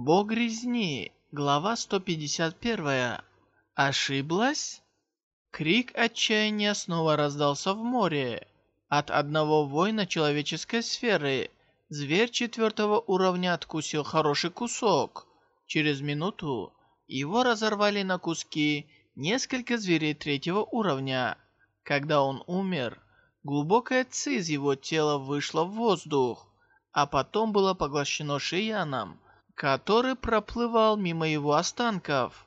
Бог резни. Глава 151. Ошиблась? Крик отчаяния снова раздался в море. От одного воина человеческой сферы зверь четвертого уровня откусил хороший кусок. Через минуту его разорвали на куски несколько зверей третьего уровня. Когда он умер, глубокая ци из его тела вышла в воздух, а потом было поглощено Шияном, который проплывал мимо его останков.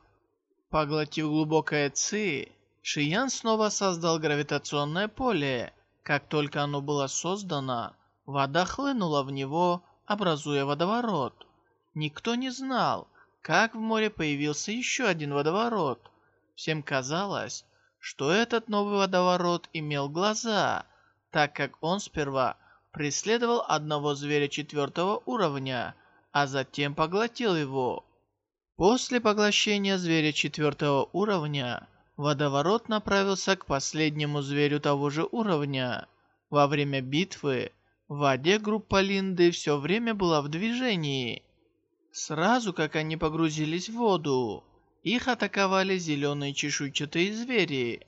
Поглотив глубокое ци, Шиян снова создал гравитационное поле. Как только оно было создано, вода хлынула в него, образуя водоворот. Никто не знал, как в море появился еще один водоворот. Всем казалось, что этот новый водоворот имел глаза, так как он сперва преследовал одного зверя четвертого уровня, а затем поглотил его. После поглощения зверя четвертого уровня, Водоворот направился к последнему зверю того же уровня. Во время битвы в воде группа Линды все время была в движении. Сразу как они погрузились в воду, их атаковали зеленые чешуйчатые звери.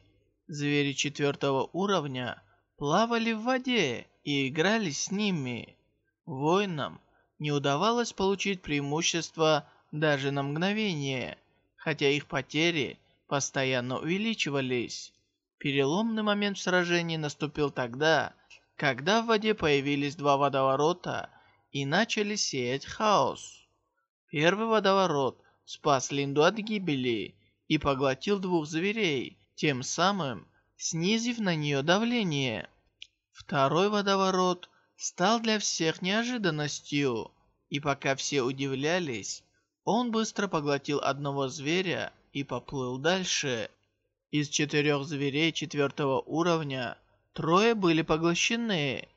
Звери четвертого уровня плавали в воде и играли с ними. Воинам не удавалось получить преимущество даже на мгновение, хотя их потери постоянно увеличивались. Переломный момент в сражении наступил тогда, когда в воде появились два водоворота и начали сеять хаос. Первый водоворот спас Линду от гибели и поглотил двух зверей, тем самым снизив на нее давление. Второй водоворот стал для всех неожиданностью, и пока все удивлялись, он быстро поглотил одного зверя и поплыл дальше. Из четырех зверей четвертого уровня трое были поглощены,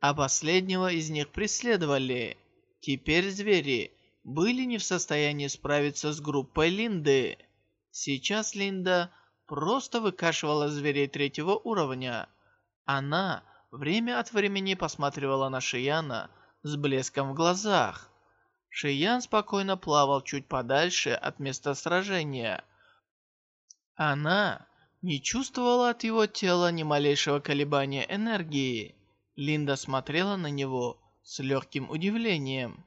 а последнего из них преследовали. Теперь звери были не в состоянии справиться с группой Линды. Сейчас Линда просто выкашивала зверей третьего уровня. Она время от времени посматривала на Шияна с блеском в глазах. Шиян спокойно плавал чуть подальше от места сражения. Она не чувствовала от его тела ни малейшего колебания энергии. Линда смотрела на него с легким удивлением.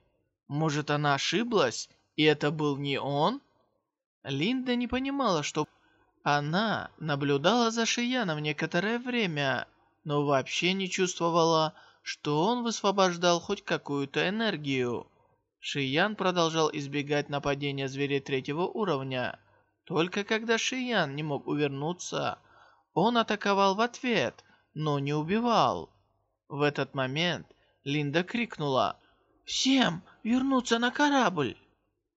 Может, она ошиблась, и это был не он? Линда не понимала, что она наблюдала за Шияном некоторое время, но вообще не чувствовала, что он высвобождал хоть какую-то энергию. Шиян продолжал избегать нападения зверей третьего уровня. Только когда Шиян не мог увернуться, он атаковал в ответ, но не убивал. В этот момент Линда крикнула «Всем вернуться на корабль!»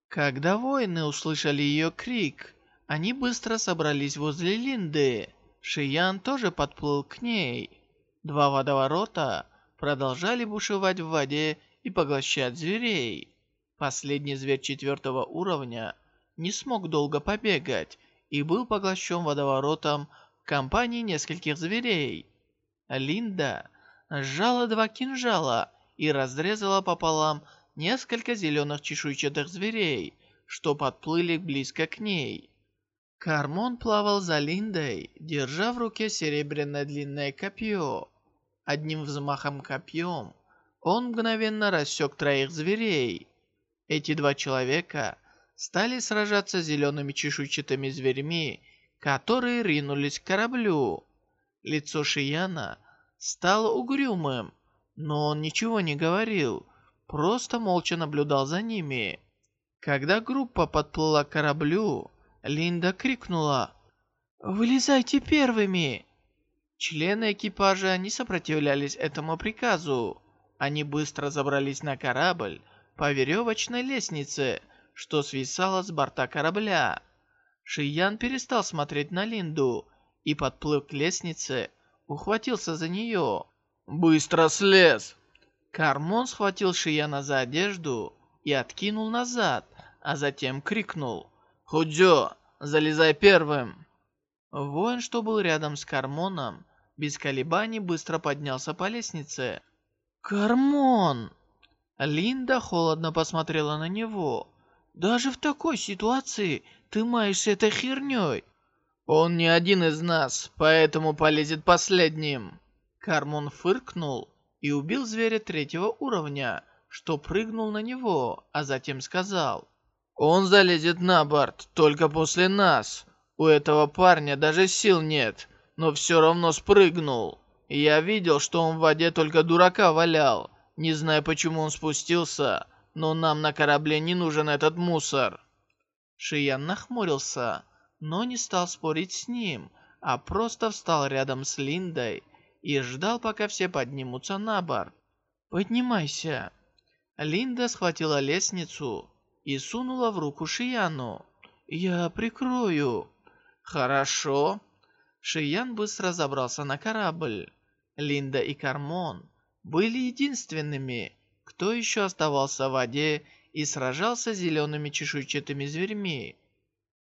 Когда воины услышали ее крик, они быстро собрались возле Линды. Шиян тоже подплыл к ней. Два водоворота продолжали бушевать в воде и поглощать зверей. Последний зверь четвертого уровня не смог долго побегать и был поглощен водоворотом компании нескольких зверей. Линда сжала два кинжала и разрезала пополам несколько зеленых чешуйчатых зверей, что подплыли близко к ней. Кармон плавал за Линдой, держа в руке серебряное длинное копье. Одним взмахом копьем он мгновенно рассек троих зверей, эти два человека стали сражаться с зелеными чешуйчатыми зверьми, которые ринулись к кораблю. Лицо Шияна стало угрюмым, но он ничего не говорил, просто молча наблюдал за ними. Когда группа подплыла к кораблю, Линда крикнула «Вылезайте первыми!». Члены экипажа не сопротивлялись этому приказу. Они быстро забрались на корабль, по веревочной лестнице, что свисала с борта корабля. Шиян перестал смотреть на Линду и, подплыв к лестнице, ухватился за нее. «Быстро слез!» Кармон схватил Шияна за одежду и откинул назад, а затем крикнул. «Худзё, залезай первым!» Воин, что был рядом с Кармоном, без колебаний быстро поднялся по лестнице. «Кармон!» Линда холодно посмотрела на него. Даже в такой ситуации ты маешься этой херней. Он не один из нас, поэтому полезет последним. Кармон фыркнул и убил зверя третьего уровня, что прыгнул на него, а затем сказал. Он залезет на борт только после нас. У этого парня даже сил нет, но все равно спрыгнул. Я видел, что он в воде только дурака валял. Не знаю, почему он спустился, но нам на корабле не нужен этот мусор. Шиян нахмурился, но не стал спорить с ним, а просто встал рядом с Линдой и ждал, пока все поднимутся на борт. «Поднимайся!» Линда схватила лестницу и сунула в руку Шияну. «Я прикрою». «Хорошо». Шиян быстро забрался на корабль. Линда и Кармон были единственными, кто еще оставался в воде и сражался с зелеными чешуйчатыми зверьми.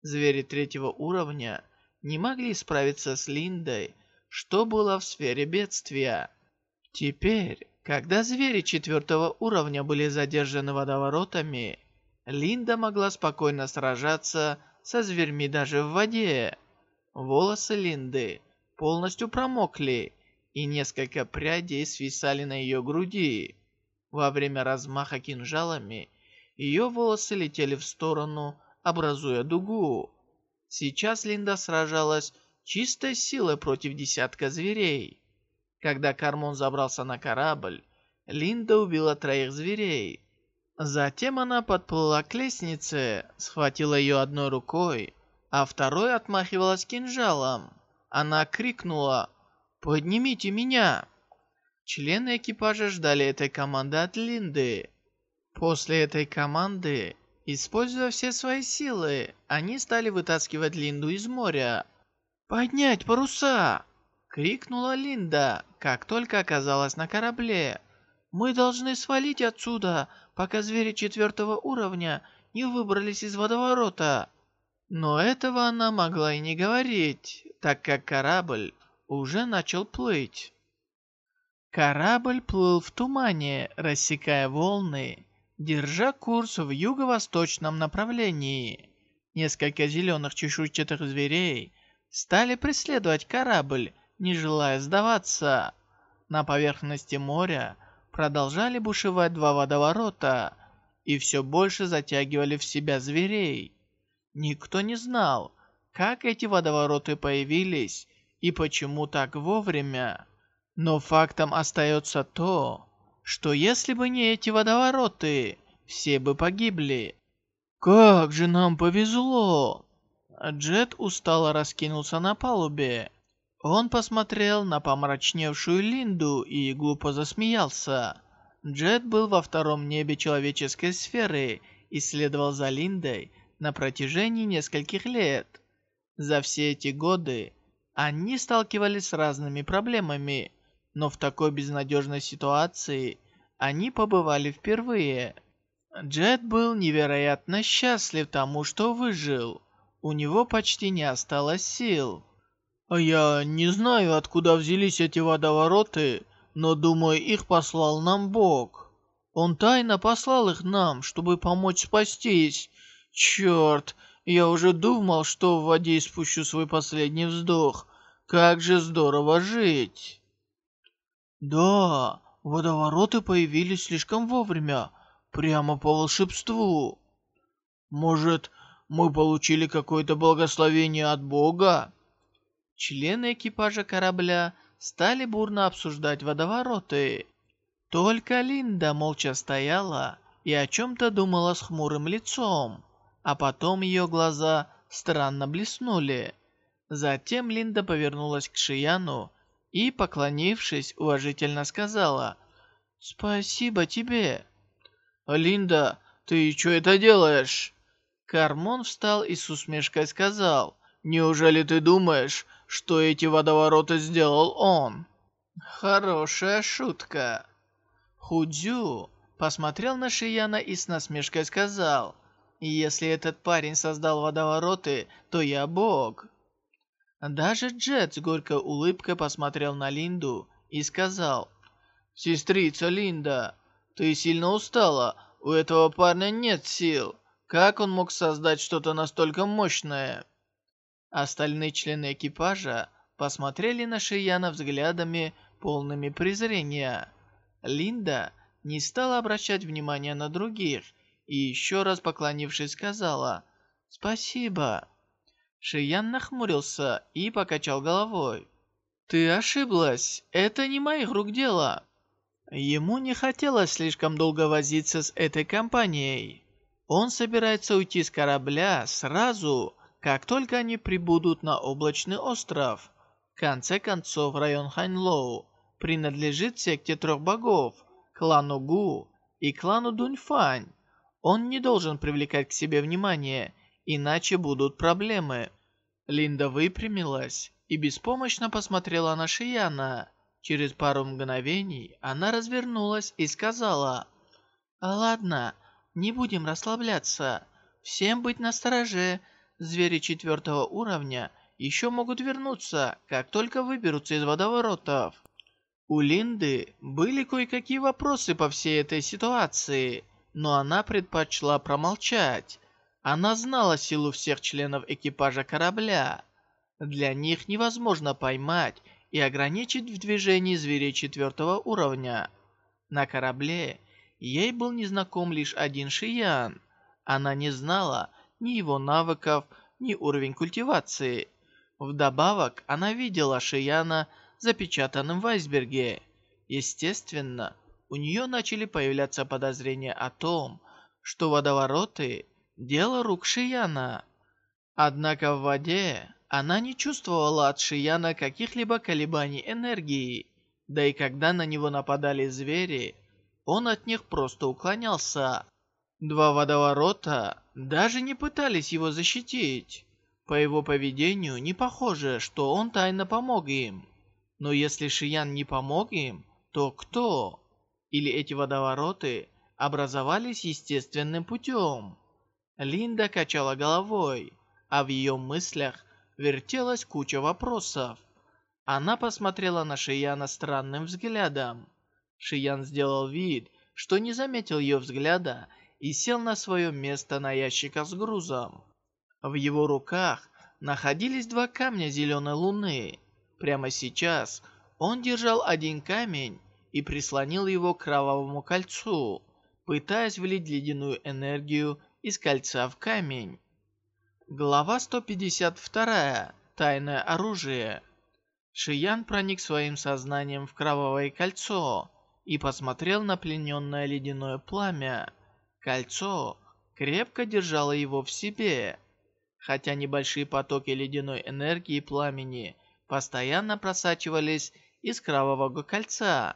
Звери третьего уровня не могли справиться с Линдой, что было в сфере бедствия. Теперь, когда звери четвертого уровня были задержаны водоворотами, Линда могла спокойно сражаться со зверьми даже в воде. Волосы Линды полностью промокли, и несколько прядей свисали на ее груди. Во время размаха кинжалами ее волосы летели в сторону, образуя дугу. Сейчас Линда сражалась чистой силой против десятка зверей. Когда Кармон забрался на корабль, Линда убила троих зверей. Затем она подплыла к лестнице, схватила ее одной рукой, а второй отмахивалась кинжалом. Она крикнула «Поднимите меня!». Члены экипажа ждали этой команды от Линды. После этой команды, используя все свои силы, они стали вытаскивать Линду из моря. «Поднять паруса!» — крикнула Линда, как только оказалась на корабле. «Мы должны свалить отсюда, пока звери четвертого уровня не выбрались из водоворота. Но этого она могла и не говорить, так как корабль уже начал плыть. Корабль плыл в тумане, рассекая волны, держа курс в юго-восточном направлении. Несколько зеленых чешуйчатых зверей стали преследовать корабль, не желая сдаваться. На поверхности моря продолжали бушевать два водоворота и все больше затягивали в себя зверей. Никто не знал, как эти водовороты появились и почему так вовремя. Но фактом остается то, что если бы не эти водовороты, все бы погибли. «Как же нам повезло!» Джет устало раскинулся на палубе. Он посмотрел на помрачневшую Линду и глупо засмеялся. Джет был во втором небе человеческой сферы и следовал за Линдой на протяжении нескольких лет. За все эти годы они сталкивались с разными проблемами, но в такой безнадежной ситуации они побывали впервые. Джет был невероятно счастлив тому, что выжил. У него почти не осталось сил. «Я не знаю, откуда взялись эти водовороты, но думаю, их послал нам Бог. Он тайно послал их нам, чтобы помочь спастись. Черт, я уже думал, что в воде испущу свой последний вздох. Как же здорово жить!» «Да, водовороты появились слишком вовремя, прямо по волшебству. Может, мы получили какое-то благословение от Бога?» Члены экипажа корабля стали бурно обсуждать водовороты. Только Линда молча стояла и о чем-то думала с хмурым лицом, а потом ее глаза странно блеснули. Затем Линда повернулась к Шияну и, поклонившись, уважительно сказала «Спасибо тебе». «Линда, ты что это делаешь?» Кармон встал и с усмешкой сказал «Неужели ты думаешь, что эти водовороты сделал он. Хорошая шутка. Худзю посмотрел на Шияна и с насмешкой сказал, «Если этот парень создал водовороты, то я бог». Даже Джет с горькой улыбкой посмотрел на Линду и сказал, «Сестрица Линда, ты сильно устала, у этого парня нет сил. Как он мог создать что-то настолько мощное? Остальные члены экипажа посмотрели на Шияна взглядами, полными презрения. Линда не стала обращать внимания на других и еще раз поклонившись сказала «Спасибо». Шиян нахмурился и покачал головой. «Ты ошиблась, это не моих рук дело». Ему не хотелось слишком долго возиться с этой компанией. Он собирается уйти с корабля сразу, как только они прибудут на облачный остров. В конце концов, район Ханьлоу принадлежит секте трех богов, клану Гу и клану Дуньфань. Он не должен привлекать к себе внимание, иначе будут проблемы. Линда выпрямилась и беспомощно посмотрела на Шияна. Через пару мгновений она развернулась и сказала, «Ладно, не будем расслабляться. Всем быть настороже. Звери четвертого уровня еще могут вернуться, как только выберутся из водоворотов». У Линды были кое-какие вопросы по всей этой ситуации, но она предпочла промолчать. Она знала силу всех членов экипажа корабля. Для них невозможно поймать и ограничить в движении зверей четвертого уровня. На корабле ей был незнаком лишь один Шиян. Она не знала ни его навыков, ни уровень культивации. Вдобавок, она видела Шияна запечатанным в айсберге. Естественно, у нее начали появляться подозрения о том, что водовороты – дело рук Шияна. Однако в воде она не чувствовала от Шияна каких-либо колебаний энергии, да и когда на него нападали звери, он от них просто уклонялся. Два водоворота даже не пытались его защитить. По его поведению не похоже, что он тайно помог им. Но если Шиян не помог им, то кто? Или эти водовороты образовались естественным путем? Линда качала головой, а в ее мыслях вертелась куча вопросов. Она посмотрела на Шияна странным взглядом. Шиян сделал вид, что не заметил ее взгляда и сел на свое место на ящиках с грузом. В его руках находились два камня зеленой луны. Прямо сейчас он держал один камень и прислонил его к кровавому кольцу, пытаясь влить ледяную энергию из кольца в камень. Глава 152. Тайное оружие. Шиян проник своим сознанием в кровавое кольцо и посмотрел на плененное ледяное пламя. Кольцо крепко держало его в себе. Хотя небольшие потоки ледяной энергии пламени постоянно просачивались из кровавого кольца.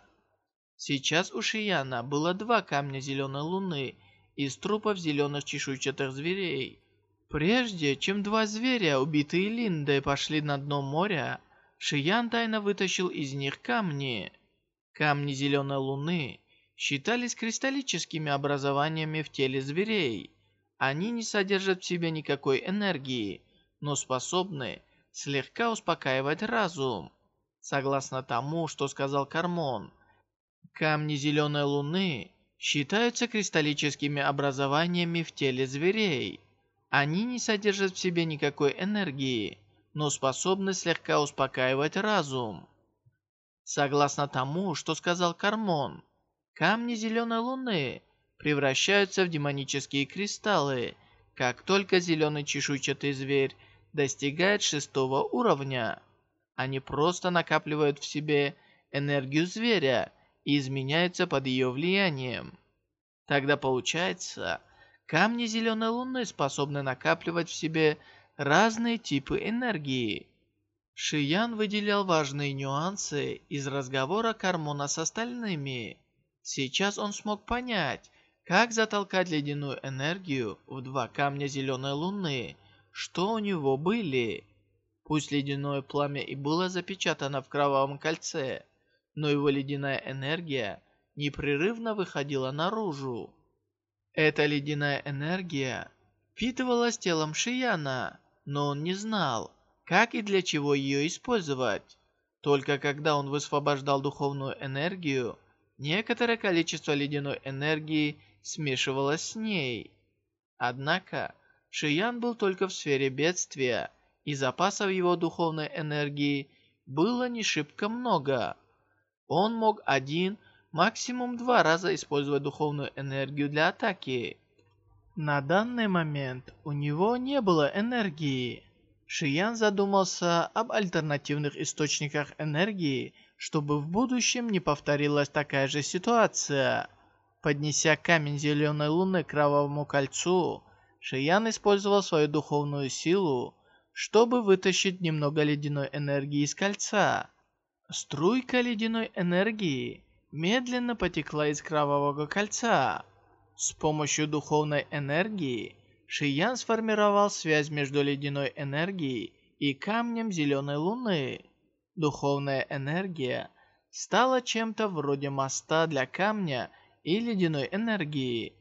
Сейчас у Шияна было два камня зеленой луны из трупов зеленых чешуйчатых зверей. Прежде чем два зверя, убитые Линдой, пошли на дно моря, Шиян тайно вытащил из них камни. Камни зеленой луны считались кристаллическими образованиями в теле зверей. Они не содержат в себе никакой энергии, но способны слегка успокаивать разум. Согласно тому, что сказал Кармон, камни зеленой луны считаются кристаллическими образованиями в теле зверей. Они не содержат в себе никакой энергии, но способны слегка успокаивать разум. Согласно тому, что сказал Кармон, камни зеленой луны превращаются в демонические кристаллы, как только зеленый чешуйчатый зверь достигает шестого уровня. Они просто накапливают в себе энергию зверя и изменяются под ее влиянием. Тогда получается, камни зеленой луны способны накапливать в себе разные типы энергии. Шиян выделял важные нюансы из разговора Кармона с остальными. Сейчас он смог понять, как затолкать ледяную энергию в два камня зеленой луны – что у него были. Пусть ледяное пламя и было запечатано в кровавом кольце, но его ледяная энергия непрерывно выходила наружу. Эта ледяная энергия впитывалась телом Шияна, но он не знал, как и для чего ее использовать. Только когда он высвобождал духовную энергию, некоторое количество ледяной энергии смешивалось с ней. Однако, Шиян был только в сфере бедствия, и запасов его духовной энергии было не шибко много. Он мог один, максимум два раза использовать духовную энергию для атаки. На данный момент у него не было энергии. Шиян задумался об альтернативных источниках энергии, чтобы в будущем не повторилась такая же ситуация. Поднеся камень Зеленой Луны к Кровавому Кольцу, Шиян использовал свою духовную силу, чтобы вытащить немного ледяной энергии из кольца. Струйка ледяной энергии медленно потекла из Кровавого Кольца. С помощью духовной энергии Шиян сформировал связь между ледяной энергией и камнем Зеленой Луны. Духовная энергия стала чем-то вроде моста для камня и ледяной энергии.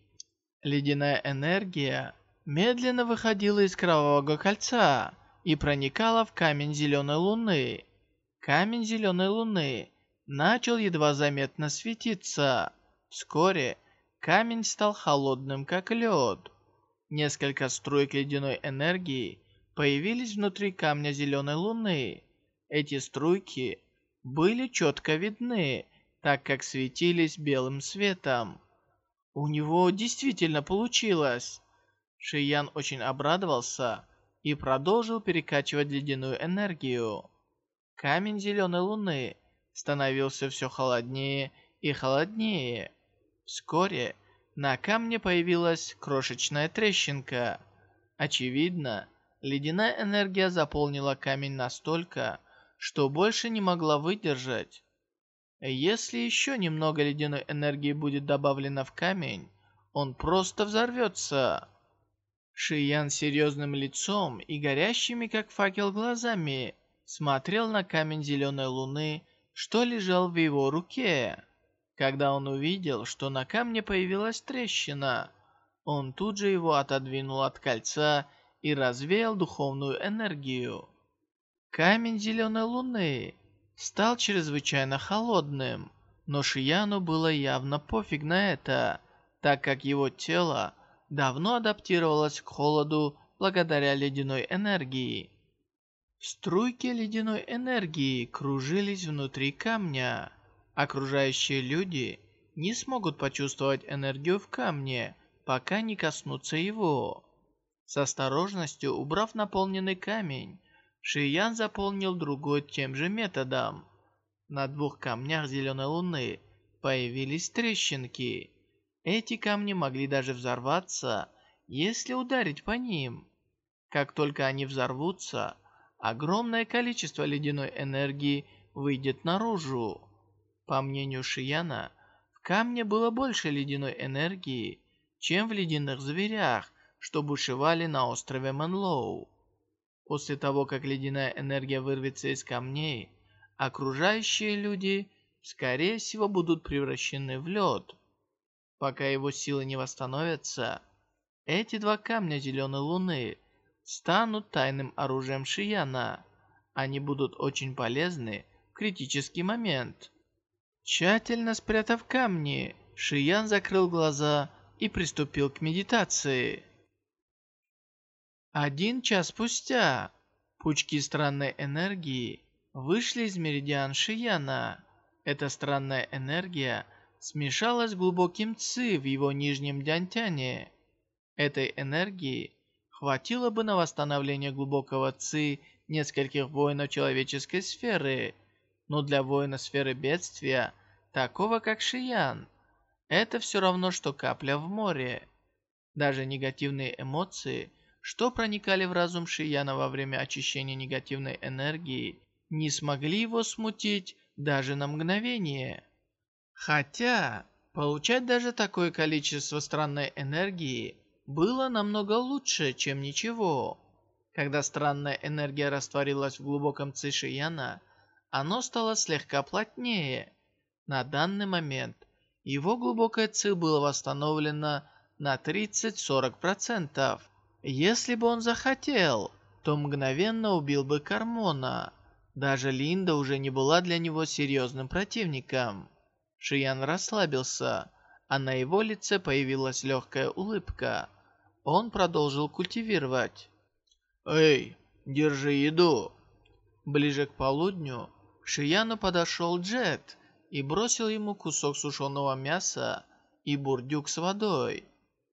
Ледяная энергия медленно выходила из Кровавого Кольца и проникала в камень Зеленой Луны. Камень Зеленой Луны начал едва заметно светиться. Вскоре Камень стал холодным, как лед. Несколько струек ледяной энергии появились внутри камня зеленой луны. Эти струйки были четко видны, так как светились белым светом. У него действительно получилось. Шиян очень обрадовался и продолжил перекачивать ледяную энергию. Камень зеленой луны становился все холоднее и холоднее. Вскоре на камне появилась крошечная трещинка. Очевидно, ледяная энергия заполнила камень настолько, что больше не могла выдержать. Если еще немного ледяной энергии будет добавлено в камень, он просто взорвется. Шиян серьезным лицом и горящими как факел глазами смотрел на камень зеленой луны, что лежал в его руке. Когда он увидел, что на камне появилась трещина, он тут же его отодвинул от кольца и развеял духовную энергию. Камень Зеленой Луны стал чрезвычайно холодным, но Шияну было явно пофиг на это, так как его тело давно адаптировалось к холоду благодаря ледяной энергии. Струйки ледяной энергии кружились внутри камня. Окружающие люди не смогут почувствовать энергию в камне, пока не коснутся его. С осторожностью убрав наполненный камень, Шиян заполнил другой тем же методом. На двух камнях Зеленой Луны появились трещинки. Эти камни могли даже взорваться, если ударить по ним. Как только они взорвутся, огромное количество ледяной энергии выйдет наружу. По мнению Шияна, в камне было больше ледяной энергии, чем в ледяных зверях, что бушевали на острове Манлоу. После того, как ледяная энергия вырвется из камней, окружающие люди, скорее всего, будут превращены в лед. Пока его силы не восстановятся, эти два камня Зеленой Луны станут тайным оружием Шияна. Они будут очень полезны в критический момент. Тщательно спрятав камни, Шиян закрыл глаза и приступил к медитации. Один час спустя пучки странной энергии вышли из меридиан Шияна. Эта странная энергия смешалась с глубоким ци в его нижнем дянтяне. Этой энергии хватило бы на восстановление глубокого ци нескольких воинов человеческой сферы, но для воина сферы бедствия такого как Шиян. Это все равно, что капля в море. Даже негативные эмоции, что проникали в разум Шияна во время очищения негативной энергии, не смогли его смутить даже на мгновение. Хотя, получать даже такое количество странной энергии было намного лучше, чем ничего. Когда странная энергия растворилась в глубоком ци Шияна, оно стало слегка плотнее – на данный момент его глубокое ци было восстановлено на 30-40%. Если бы он захотел, то мгновенно убил бы Кармона. Даже Линда уже не была для него серьезным противником. Шиян расслабился, а на его лице появилась легкая улыбка. Он продолжил культивировать. «Эй, держи еду!» Ближе к полудню к Шияну подошел Джет и бросил ему кусок сушеного мяса и бурдюк с водой.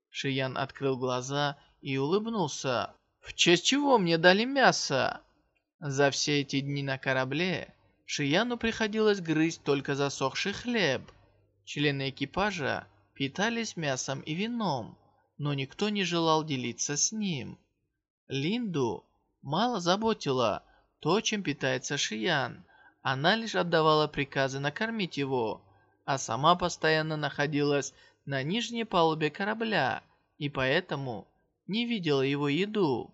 Шиян открыл глаза и улыбнулся. «В честь чего мне дали мясо?» За все эти дни на корабле Шияну приходилось грызть только засохший хлеб. Члены экипажа питались мясом и вином, но никто не желал делиться с ним. Линду мало заботило то, чем питается Шиян. Она лишь отдавала приказы накормить его, а сама постоянно находилась на нижней палубе корабля и поэтому не видела его еду.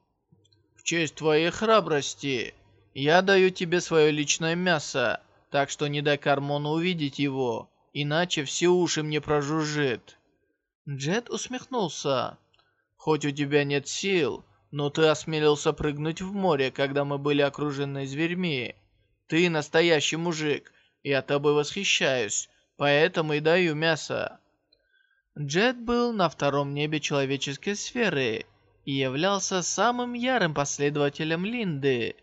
«В честь твоей храбрости я даю тебе свое личное мясо, так что не дай Кармону увидеть его, иначе все уши мне прожужжит». Джет усмехнулся. «Хоть у тебя нет сил, но ты осмелился прыгнуть в море, когда мы были окружены зверьми. Ты настоящий мужик, я тобой восхищаюсь, поэтому и даю мясо». Джет был на втором небе человеческой сферы и являлся самым ярым последователем Линды.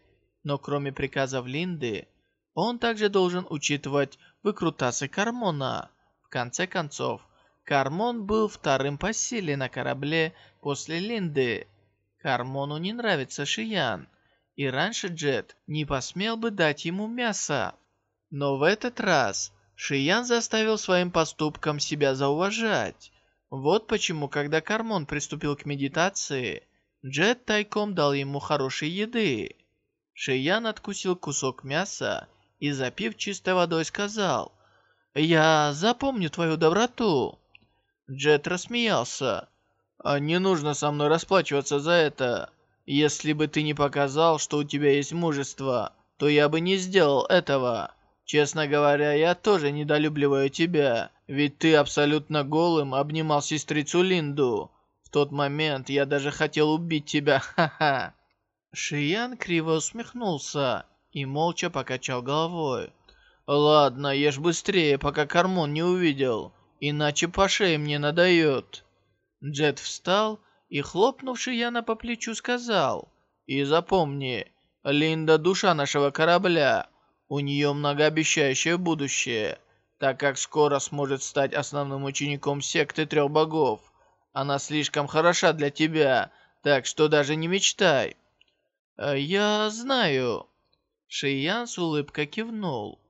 Но кроме приказов Линды, он также должен учитывать выкрутасы Кармона. В конце концов, Кармон был вторым по силе на корабле после Линды. Кармону не нравится Шиян, и раньше Джет не посмел бы дать ему мясо. Но в этот раз Шиян заставил своим поступком себя зауважать. Вот почему, когда Кармон приступил к медитации, Джет тайком дал ему хорошей еды. Шиян откусил кусок мяса и, запив чистой водой, сказал, «Я запомню твою доброту». Джет рассмеялся. «А не нужно со мной расплачиваться за это. Если бы ты не показал, что у тебя есть мужество, то я бы не сделал этого». Честно говоря, я тоже недолюбливаю тебя, ведь ты абсолютно голым обнимал сестрицу Линду. В тот момент я даже хотел убить тебя, ха-ха. Шиян криво усмехнулся и молча покачал головой. «Ладно, ешь быстрее, пока Кармон не увидел, иначе по шее мне надает». Джет встал и, хлопнув Шияна по плечу, сказал, «И запомни, Линда — душа нашего корабля, у нее многообещающее будущее, так как скоро сможет стать основным учеником секты трех богов. Она слишком хороша для тебя, так что даже не мечтай. «Э, «Я знаю». Шиян с улыбкой кивнул.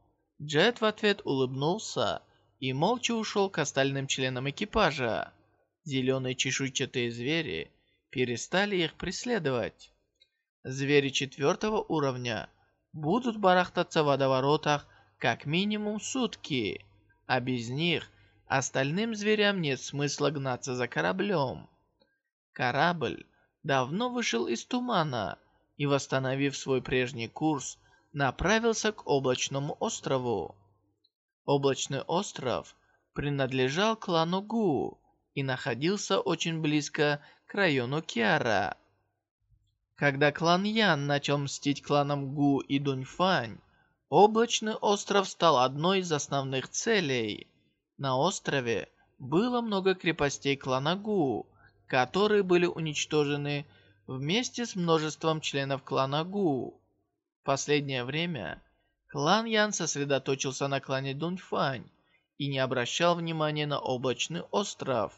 Джет в ответ улыбнулся и молча ушел к остальным членам экипажа. Зеленые чешуйчатые звери перестали их преследовать. Звери четвертого уровня будут барахтаться в водоворотах как минимум сутки, а без них остальным зверям нет смысла гнаться за кораблем. Корабль давно вышел из тумана и, восстановив свой прежний курс, направился к облачному острову. Облачный остров принадлежал клану Гу и находился очень близко к району Киара. Когда клан Ян начал мстить кланам Гу и Дуньфань, Облачный остров стал одной из основных целей. На острове было много крепостей клана Гу, которые были уничтожены вместе с множеством членов клана Гу. В последнее время клан Ян сосредоточился на клане Дуньфань и не обращал внимания на Облачный остров.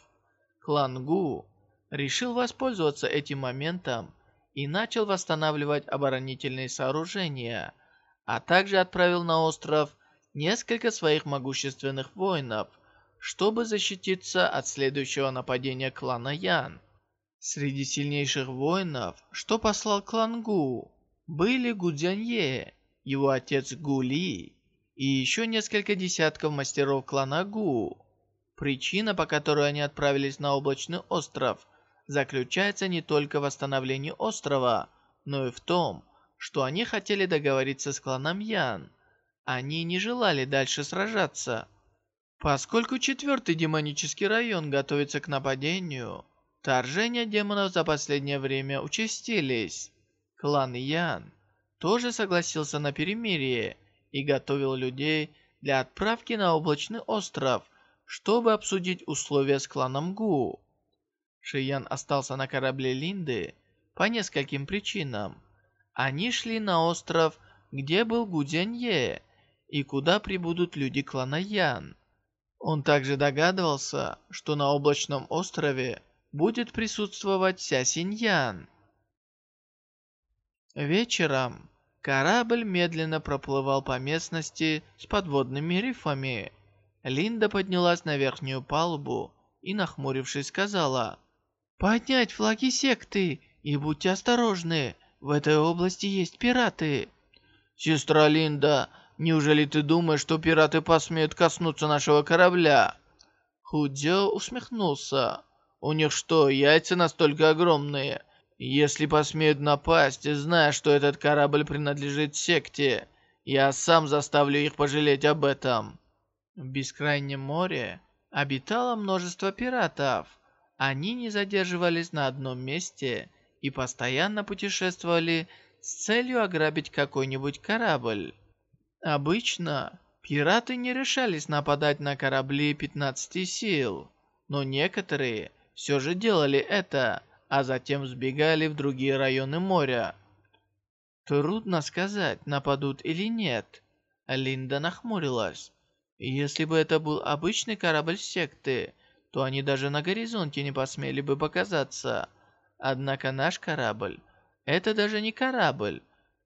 Клан Гу решил воспользоваться этим моментом и начал восстанавливать оборонительные сооружения, а также отправил на остров несколько своих могущественных воинов, чтобы защититься от следующего нападения клана Ян. Среди сильнейших воинов, что послал клан Гу, были Гу Цзянье, его отец Гу Ли и еще несколько десятков мастеров клана Гу. Причина, по которой они отправились на облачный остров, заключается не только в восстановлении острова, но и в том, что они хотели договориться с кланом Ян. Они не желали дальше сражаться. Поскольку четвертый демонический район готовится к нападению, вторжения демонов за последнее время участились. Клан Ян тоже согласился на перемирие и готовил людей для отправки на облачный остров, чтобы обсудить условия с кланом Гу. Шиян остался на корабле Линды по нескольким причинам. Они шли на остров, где был Гудзянье, и куда прибудут люди клана Ян. Он также догадывался, что на облачном острове будет присутствовать Ся Синьян. Вечером корабль медленно проплывал по местности с подводными рифами. Линда поднялась на верхнюю палубу и, нахмурившись, сказала, «Поднять флаги секты и будьте осторожны, в этой области есть пираты». «Сестра Линда, неужели ты думаешь, что пираты посмеют коснуться нашего корабля?» Худзё усмехнулся. «У них что, яйца настолько огромные? Если посмеют напасть, зная, что этот корабль принадлежит секте, я сам заставлю их пожалеть об этом». В бескрайнем море обитало множество пиратов. Они не задерживались на одном месте и постоянно путешествовали с целью ограбить какой-нибудь корабль. Обычно пираты не решались нападать на корабли 15 сил, но некоторые все же делали это, а затем сбегали в другие районы моря. Трудно сказать, нападут или нет. Линда нахмурилась. Если бы это был обычный корабль секты, то они даже на горизонте не посмели бы показаться. Однако наш корабль — это даже не корабль,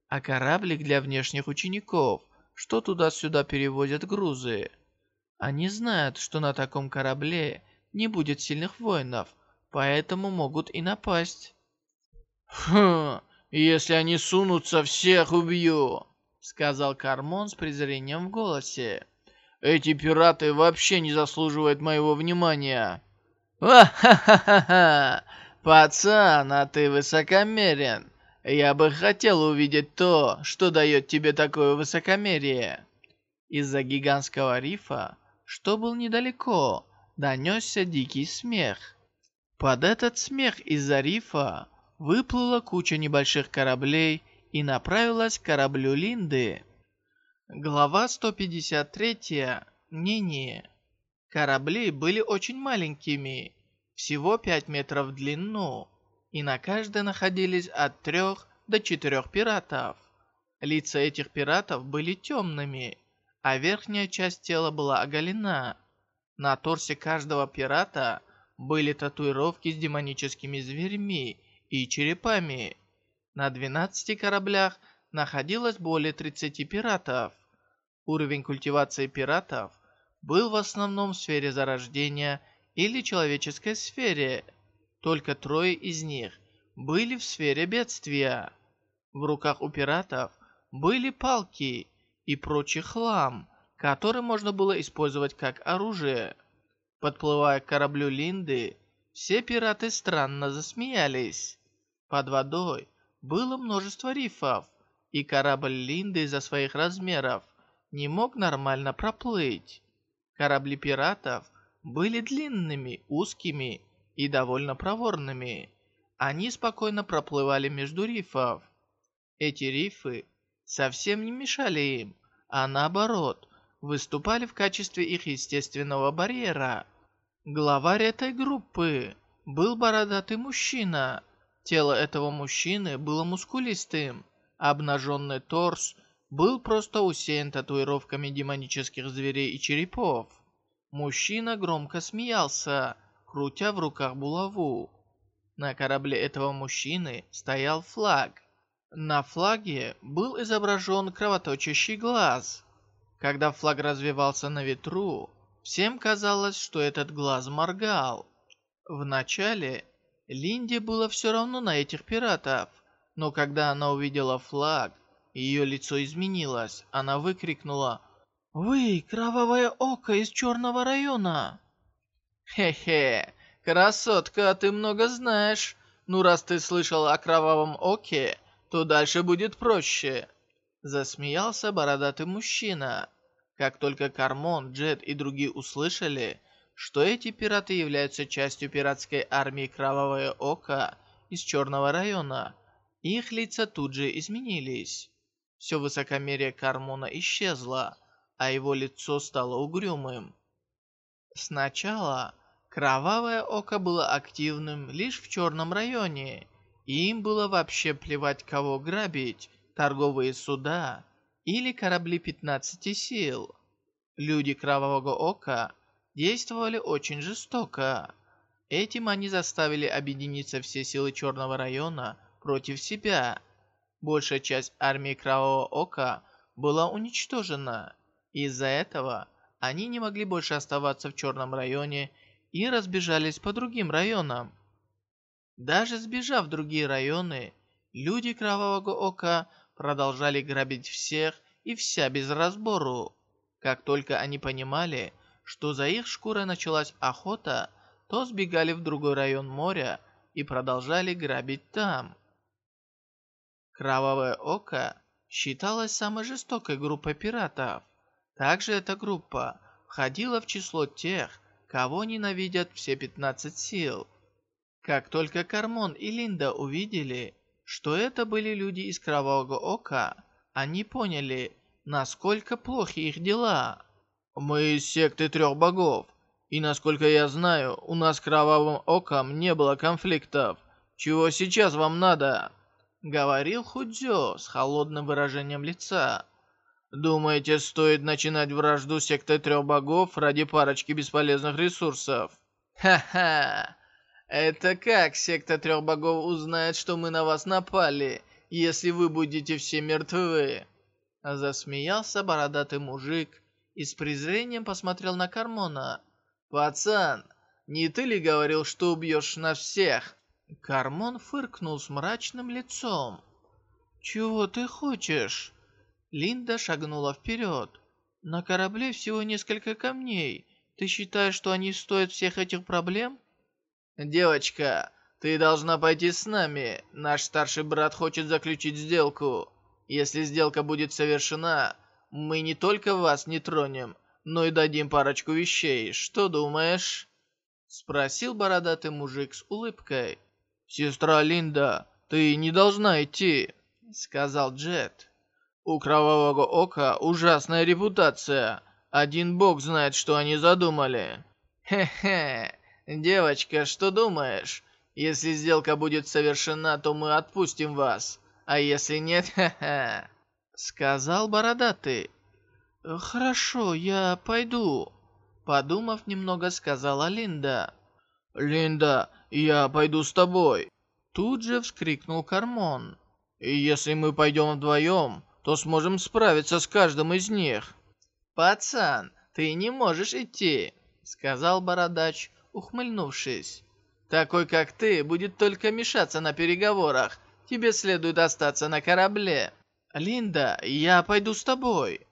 а кораблик для внешних учеников, что туда-сюда перевозят грузы. Они знают, что на таком корабле не будет сильных воинов, поэтому могут и напасть. «Хм, если они сунутся, всех убью!» — сказал Кармон с презрением в голосе. Эти пираты вообще не заслуживают моего внимания. Ха-ха-ха-ха! Пацан, а ты высокомерен. Я бы хотел увидеть то, что дает тебе такое высокомерие. Из-за гигантского рифа, что был недалеко, донесся дикий смех. Под этот смех из-за рифа выплыла куча небольших кораблей и направилась к кораблю Линды. Глава 153. Мнение. Корабли были очень маленькими, всего 5 метров в длину, и на каждой находились от 3 до 4 пиратов. Лица этих пиратов были темными, а верхняя часть тела была оголена. На торсе каждого пирата были татуировки с демоническими зверьми и черепами. На 12 кораблях находилось более 30 пиратов. Уровень культивации пиратов был в основном в сфере зарождения или человеческой сфере. Только трое из них были в сфере бедствия. В руках у пиратов были палки и прочий хлам, который можно было использовать как оружие. Подплывая к кораблю Линды, все пираты странно засмеялись. Под водой было множество рифов, и корабль Линды из-за своих размеров не мог нормально проплыть. Корабли пиратов были длинными, узкими и довольно проворными. Они спокойно проплывали между рифов. Эти рифы совсем не мешали им, а наоборот, выступали в качестве их естественного барьера. Главарь этой группы был бородатый мужчина. Тело этого мужчины было мускулистым, Обнаженный торс был просто усеян татуировками демонических зверей и черепов. Мужчина громко смеялся, крутя в руках булаву. На корабле этого мужчины стоял флаг. На флаге был изображен кровоточащий глаз. Когда флаг развивался на ветру, всем казалось, что этот глаз моргал. Вначале Линде было все равно на этих пиратов – но когда она увидела флаг, ее лицо изменилось. Она выкрикнула «Вы, кровавое око из черного района!» «Хе-хе, красотка, ты много знаешь. Ну, раз ты слышал о кровавом оке, то дальше будет проще». Засмеялся бородатый мужчина. Как только Кармон, Джет и другие услышали, что эти пираты являются частью пиратской армии Кровавое Око из Черного района, их лица тут же изменились. Все высокомерие Кармона исчезло, а его лицо стало угрюмым. Сначала Кровавое око было активным лишь в черном районе, и им было вообще плевать, кого грабить, торговые суда или корабли 15 сил. Люди Кровавого Ока действовали очень жестоко. Этим они заставили объединиться все силы Черного района против себя. Большая часть армии Кровавого Ока была уничтожена. Из-за этого они не могли больше оставаться в Черном районе и разбежались по другим районам. Даже сбежав в другие районы, люди Кровавого Ока продолжали грабить всех и вся без разбору. Как только они понимали, что за их шкурой началась охота, то сбегали в другой район моря и продолжали грабить там. Кровавое Око считалось самой жестокой группой пиратов. Также эта группа входила в число тех, кого ненавидят все 15 сил. Как только Кармон и Линда увидели, что это были люди из Кровавого Ока, они поняли, насколько плохи их дела. Мы из секты трех богов. И насколько я знаю, у нас с Кровавым Оком не было конфликтов. Чего сейчас вам надо?» Говорил Худзё с холодным выражением лица. «Думаете, стоит начинать вражду секты трех богов ради парочки бесполезных ресурсов?» «Ха-ха! Это как секта трех богов узнает, что мы на вас напали, если вы будете все мертвы?» Засмеялся бородатый мужик, и с презрением посмотрел на Кармона. «Пацан, не ты ли говорил, что убьешь нас всех?» Кармон фыркнул с мрачным лицом. «Чего ты хочешь?» Линда шагнула вперед. «На корабле всего несколько камней. Ты считаешь, что они стоят всех этих проблем?» «Девочка, ты должна пойти с нами. Наш старший брат хочет заключить сделку. Если сделка будет совершена, мы не только вас не тронем, но и дадим парочку вещей. Что думаешь?» Спросил бородатый мужик с улыбкой. «Сестра Линда, ты не должна идти», — сказал Джет. «У Кровавого Ока ужасная репутация. Один бог знает, что они задумали». «Хе-хе, девочка, что думаешь? Если сделка будет совершена, то мы отпустим вас, а если нет, хе-хе». Сказал бородатый. «Хорошо, я пойду», — подумав немного, сказала Линда. «Линда, я пойду с тобой», — тут же вскрикнул Кармон. «И если мы пойдем вдвоем, то сможем справиться с каждым из них». «Пацан, ты не можешь идти», — сказал Бородач, ухмыльнувшись. «Такой, как ты, будет только мешаться на переговорах. Тебе следует остаться на корабле». «Линда, я пойду с тобой».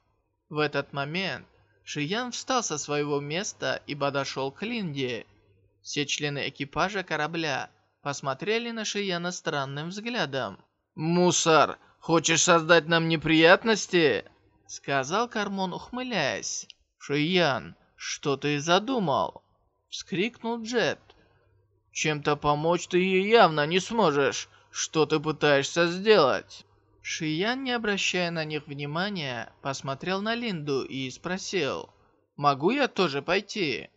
В этот момент Шиян встал со своего места и подошел к Линде. Все члены экипажа корабля посмотрели на Шияна странным взглядом. «Мусор, хочешь создать нам неприятности?» Сказал Кармон, ухмыляясь. «Шиян, что ты задумал?» Вскрикнул Джет. «Чем-то помочь ты ей явно не сможешь. Что ты пытаешься сделать?» Шиян, не обращая на них внимания, посмотрел на Линду и спросил, «Могу я тоже пойти?»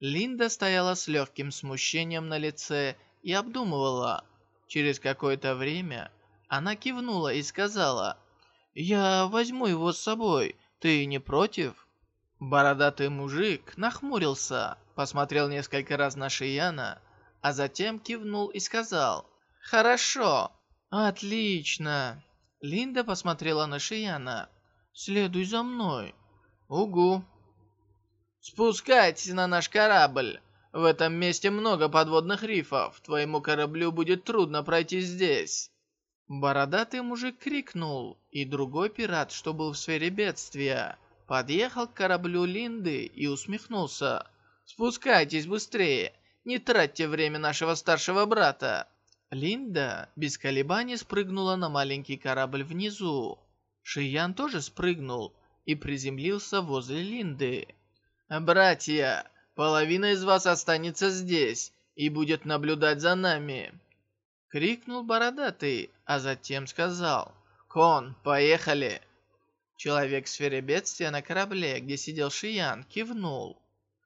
Линда стояла с легким смущением на лице и обдумывала. Через какое-то время она кивнула и сказала, «Я возьму его с собой, ты не против?» Бородатый мужик нахмурился, посмотрел несколько раз на Шияна, а затем кивнул и сказал, «Хорошо, отлично». Линда посмотрела на Шияна. «Следуй за мной». «Угу». «Спускайтесь на наш корабль. В этом месте много подводных рифов. Твоему кораблю будет трудно пройти здесь». Бородатый мужик крикнул, и другой пират, что был в сфере бедствия, подъехал к кораблю Линды и усмехнулся. «Спускайтесь быстрее, не тратьте время нашего старшего брата». Линда без колебаний спрыгнула на маленький корабль внизу. Шиян тоже спрыгнул и приземлился возле Линды. «Братья, половина из вас останется здесь и будет наблюдать за нами!» Крикнул бородатый, а затем сказал «Кон, поехали!» Человек в сфере бедствия на корабле, где сидел Шиян, кивнул.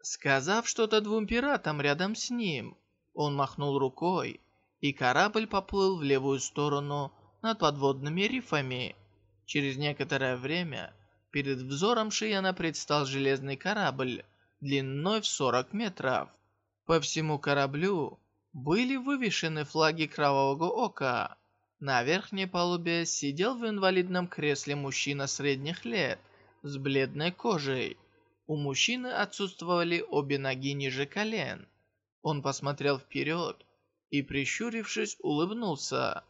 Сказав что-то двум пиратам рядом с ним, он махнул рукой, и корабль поплыл в левую сторону над подводными рифами. Через некоторое время перед взором Шияна предстал железный корабль длиной в 40 метров. По всему кораблю были вывешены флаги Кровавого Ока. На верхней палубе сидел в инвалидном кресле мужчина средних лет с бледной кожей. У мужчины отсутствовали обе ноги ниже колен. Он посмотрел вперед и, прищурившись, улыбнулся.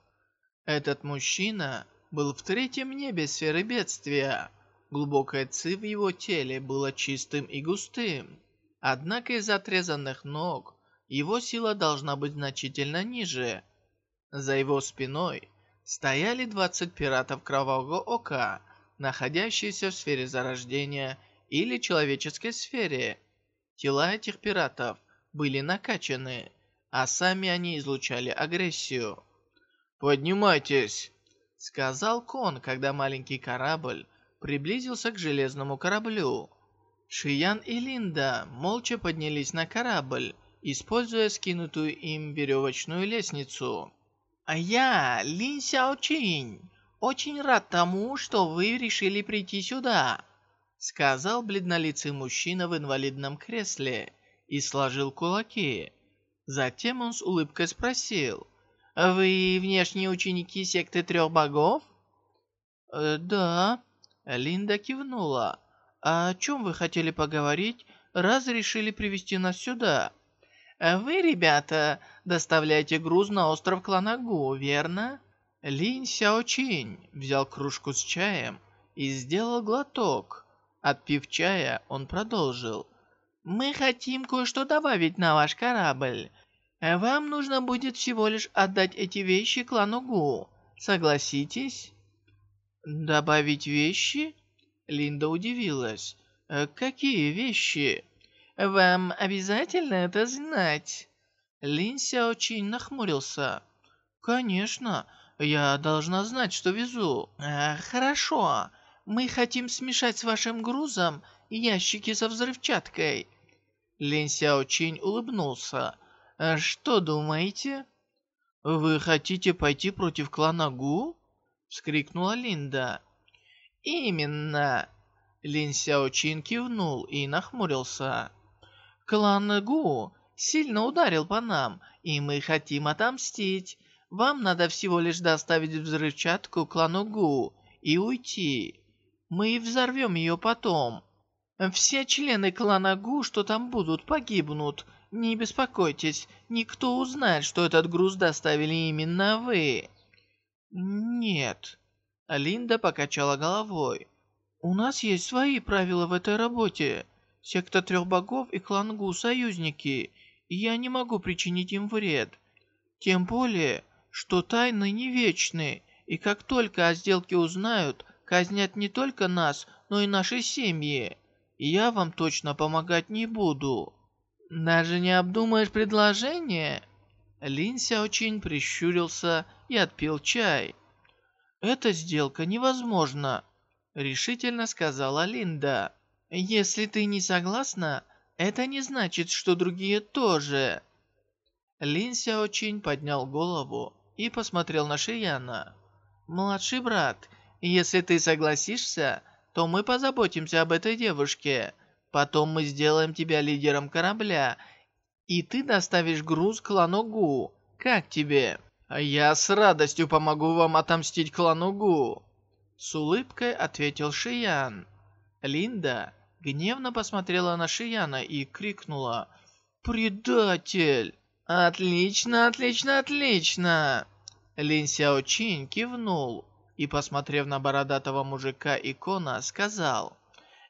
Этот мужчина был в третьем небе сферы бедствия. Глубокое ци в его теле было чистым и густым. Однако из отрезанных ног его сила должна быть значительно ниже. За его спиной стояли 20 пиратов Кровавого Ока, находящиеся в сфере зарождения или человеческой сфере. Тела этих пиратов были накачаны, а сами они излучали агрессию. «Поднимайтесь!» — сказал Кон, когда маленький корабль приблизился к железному кораблю. Шиян и Линда молча поднялись на корабль, используя скинутую им веревочную лестницу. «А я Лин Сяочин, очень рад тому, что вы решили прийти сюда», сказал бледнолицый мужчина в инвалидном кресле и сложил кулаки. Затем он с улыбкой спросил, «Вы внешние ученики секты трех богов?» «Э, «Да», Линда кивнула. «А о чем вы хотели поговорить, раз решили привести нас сюда?» «Вы, ребята, доставляете груз на остров Кланагу, верно?» Лин Сяочин взял кружку с чаем и сделал глоток. Отпив чая, он продолжил. «Мы хотим кое-что добавить на ваш корабль. Вам нужно будет всего лишь отдать эти вещи клану Гу. Согласитесь?» «Добавить вещи?» Линда удивилась. «Э, «Какие вещи?» «Вам обязательно это знать?» Лин очень нахмурился. «Конечно, я должна знать, что везу». «Э, «Хорошо, мы хотим смешать с вашим грузом ящики со взрывчаткой». Лин Сяочин улыбнулся. «Э, «Что думаете?» «Вы хотите пойти против клана Гу?» Вскрикнула Линда. «Именно!» Лин Сяочин кивнул и нахмурился. «Клан Гу сильно ударил по нам, и мы хотим отомстить. Вам надо всего лишь доставить взрывчатку клану Гу и уйти. Мы взорвем ее потом. Все члены клана Гу, что там будут, погибнут. Не беспокойтесь, никто узнает, что этот груз доставили именно вы». «Нет». Линда покачала головой. «У нас есть свои правила в этой работе. Секта Трех Богов и клан Гу союзники, и я не могу причинить им вред. Тем более, что тайны не вечны, и как только о сделке узнают, казнят не только нас, но и наши семьи. я вам точно помогать не буду. Даже не обдумаешь предложение?» Лин очень прищурился и отпил чай. «Эта сделка невозможна», — решительно сказала Линда. «Если ты не согласна, это не значит, что другие тоже». Лин Сяочин поднял голову и посмотрел на Шияна. «Младший брат, если ты согласишься, то мы позаботимся об этой девушке. Потом мы сделаем тебя лидером корабля, и ты доставишь груз клану Гу. Как тебе?» «Я с радостью помогу вам отомстить клану Гу!» С улыбкой ответил Шиян. Линда гневно посмотрела на Шияна и крикнула «Предатель!» «Отлично, отлично, отлично!» Лин Сяо Чин кивнул и, посмотрев на бородатого мужика икона, сказал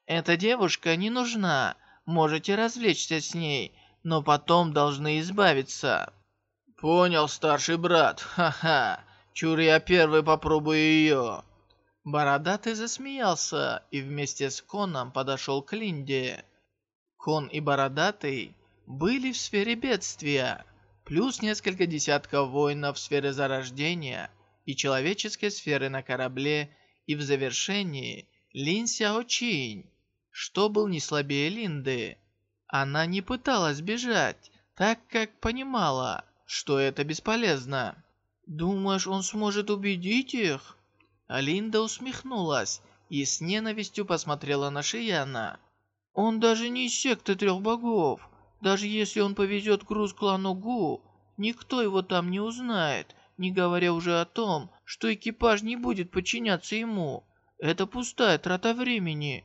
«Эта девушка не нужна, можете развлечься с ней, но потом должны избавиться». «Понял, старший брат, ха-ха, чур я первый попробую ее». Бородатый засмеялся и вместе с Коном подошел к Линде. Кон и Бородатый были в сфере бедствия, плюс несколько десятков воинов в сфере зарождения и человеческой сферы на корабле, и в завершении Лин Сяо Чинь, что был не слабее Линды. Она не пыталась бежать, так как понимала, что это бесполезно. «Думаешь, он сможет убедить их?» Линда усмехнулась и с ненавистью посмотрела на Шияна. «Он даже не из секты трех богов. Даже если он повезет груз клану Гу, никто его там не узнает, не говоря уже о том, что экипаж не будет подчиняться ему. Это пустая трата времени».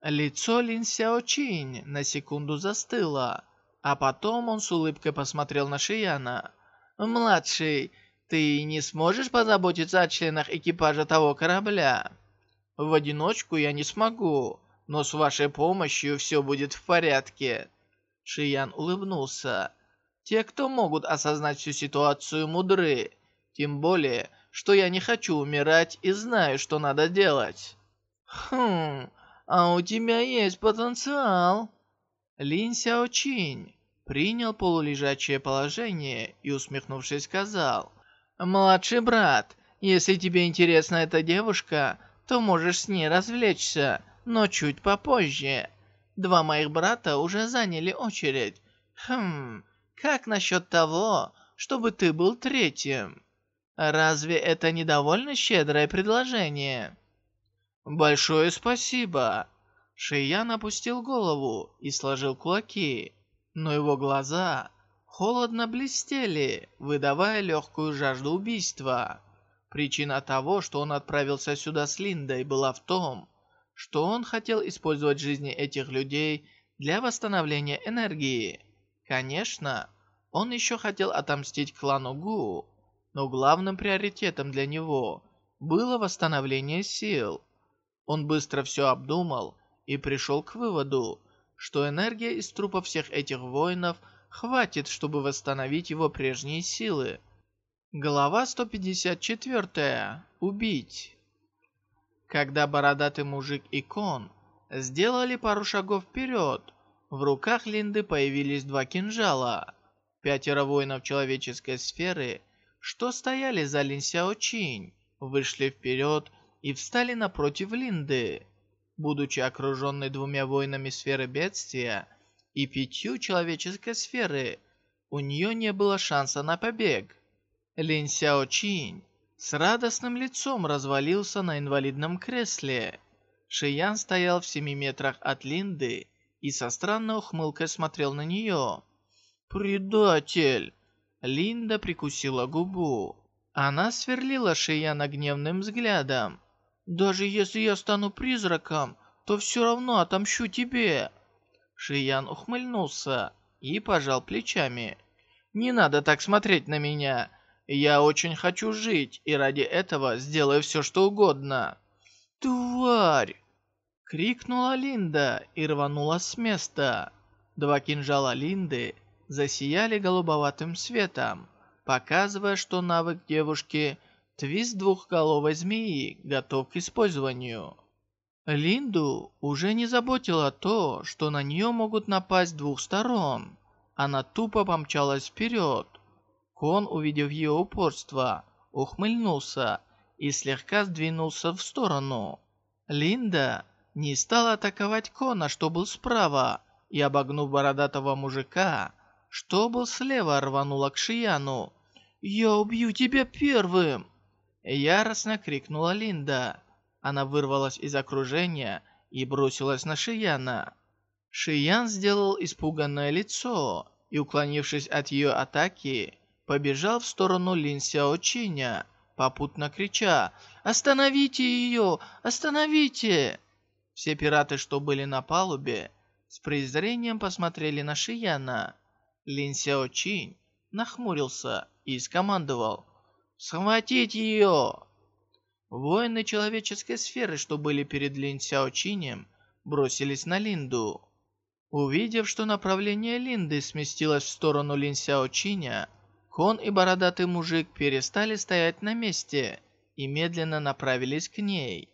Лицо Лин Сяо Чинь на секунду застыло, а потом он с улыбкой посмотрел на Шияна. «Младший, ты не сможешь позаботиться о членах экипажа того корабля?» «В одиночку я не смогу, но с вашей помощью все будет в порядке». Шиян улыбнулся. «Те, кто могут осознать всю ситуацию, мудры. Тем более, что я не хочу умирать и знаю, что надо делать». «Хм, а у тебя есть потенциал». Лин Сяочин принял полулежачее положение и, усмехнувшись, сказал, «Младший брат, если тебе интересна эта девушка, то можешь с ней развлечься, но чуть попозже. Два моих брата уже заняли очередь. Хм, как насчет того, чтобы ты был третьим? Разве это не довольно щедрое предложение?» «Большое спасибо!» Шиян опустил голову и сложил кулаки, но его глаза холодно блестели, выдавая легкую жажду убийства. Причина того, что он отправился сюда с Линдой, была в том, что он хотел использовать жизни этих людей для восстановления энергии. Конечно, он еще хотел отомстить клану Гу, но главным приоритетом для него было восстановление сил. Он быстро все обдумал и пришел к выводу, что энергия из трупов всех этих воинов – хватит, чтобы восстановить его прежние силы. Глава 154. Убить. Когда бородатый мужик и кон сделали пару шагов вперед, в руках Линды появились два кинжала. Пятеро воинов человеческой сферы, что стояли за Лин Сяо Чинь, вышли вперед и встали напротив Линды. Будучи окруженной двумя воинами сферы бедствия, и пятью человеческой сферы. У нее не было шанса на побег. Лин Сяо Чинь с радостным лицом развалился на инвалидном кресле. Шиян стоял в семи метрах от Линды и со странной ухмылкой смотрел на нее. «Предатель!» Линда прикусила губу. Она сверлила Шияна гневным взглядом. «Даже если я стану призраком, то все равно отомщу тебе!» Шиян ухмыльнулся и пожал плечами. «Не надо так смотреть на меня. Я очень хочу жить, и ради этого сделаю все, что угодно». «Тварь!» Крикнула Линда и рванула с места. Два кинжала Линды засияли голубоватым светом, показывая, что навык девушки Твист двухголовой змеи готов к использованию. Линду уже не заботило то, что на нее могут напасть с двух сторон. Она тупо помчалась вперед. Кон, увидев ее упорство, ухмыльнулся и слегка сдвинулся в сторону. Линда не стала атаковать Кона, что был справа, и, обогнув бородатого мужика, что был слева, рванула к Шияну. «Я убью тебя первым!» Яростно крикнула Линда. Она вырвалась из окружения и бросилась на Шияна. Шиян сделал испуганное лицо и, уклонившись от ее атаки, побежал в сторону Лин Сяочиня, попутно крича «Остановите ее! Остановите!» Все пираты, что были на палубе, с презрением посмотрели на Шияна. Лин Сяочинь нахмурился и скомандовал «Схватить ее!» Воины человеческой сферы, что были перед Лин Сяочинем, бросились на Линду. Увидев, что направление Линды сместилось в сторону Лин Сяочиня, Кон и бородатый мужик перестали стоять на месте и медленно направились к ней.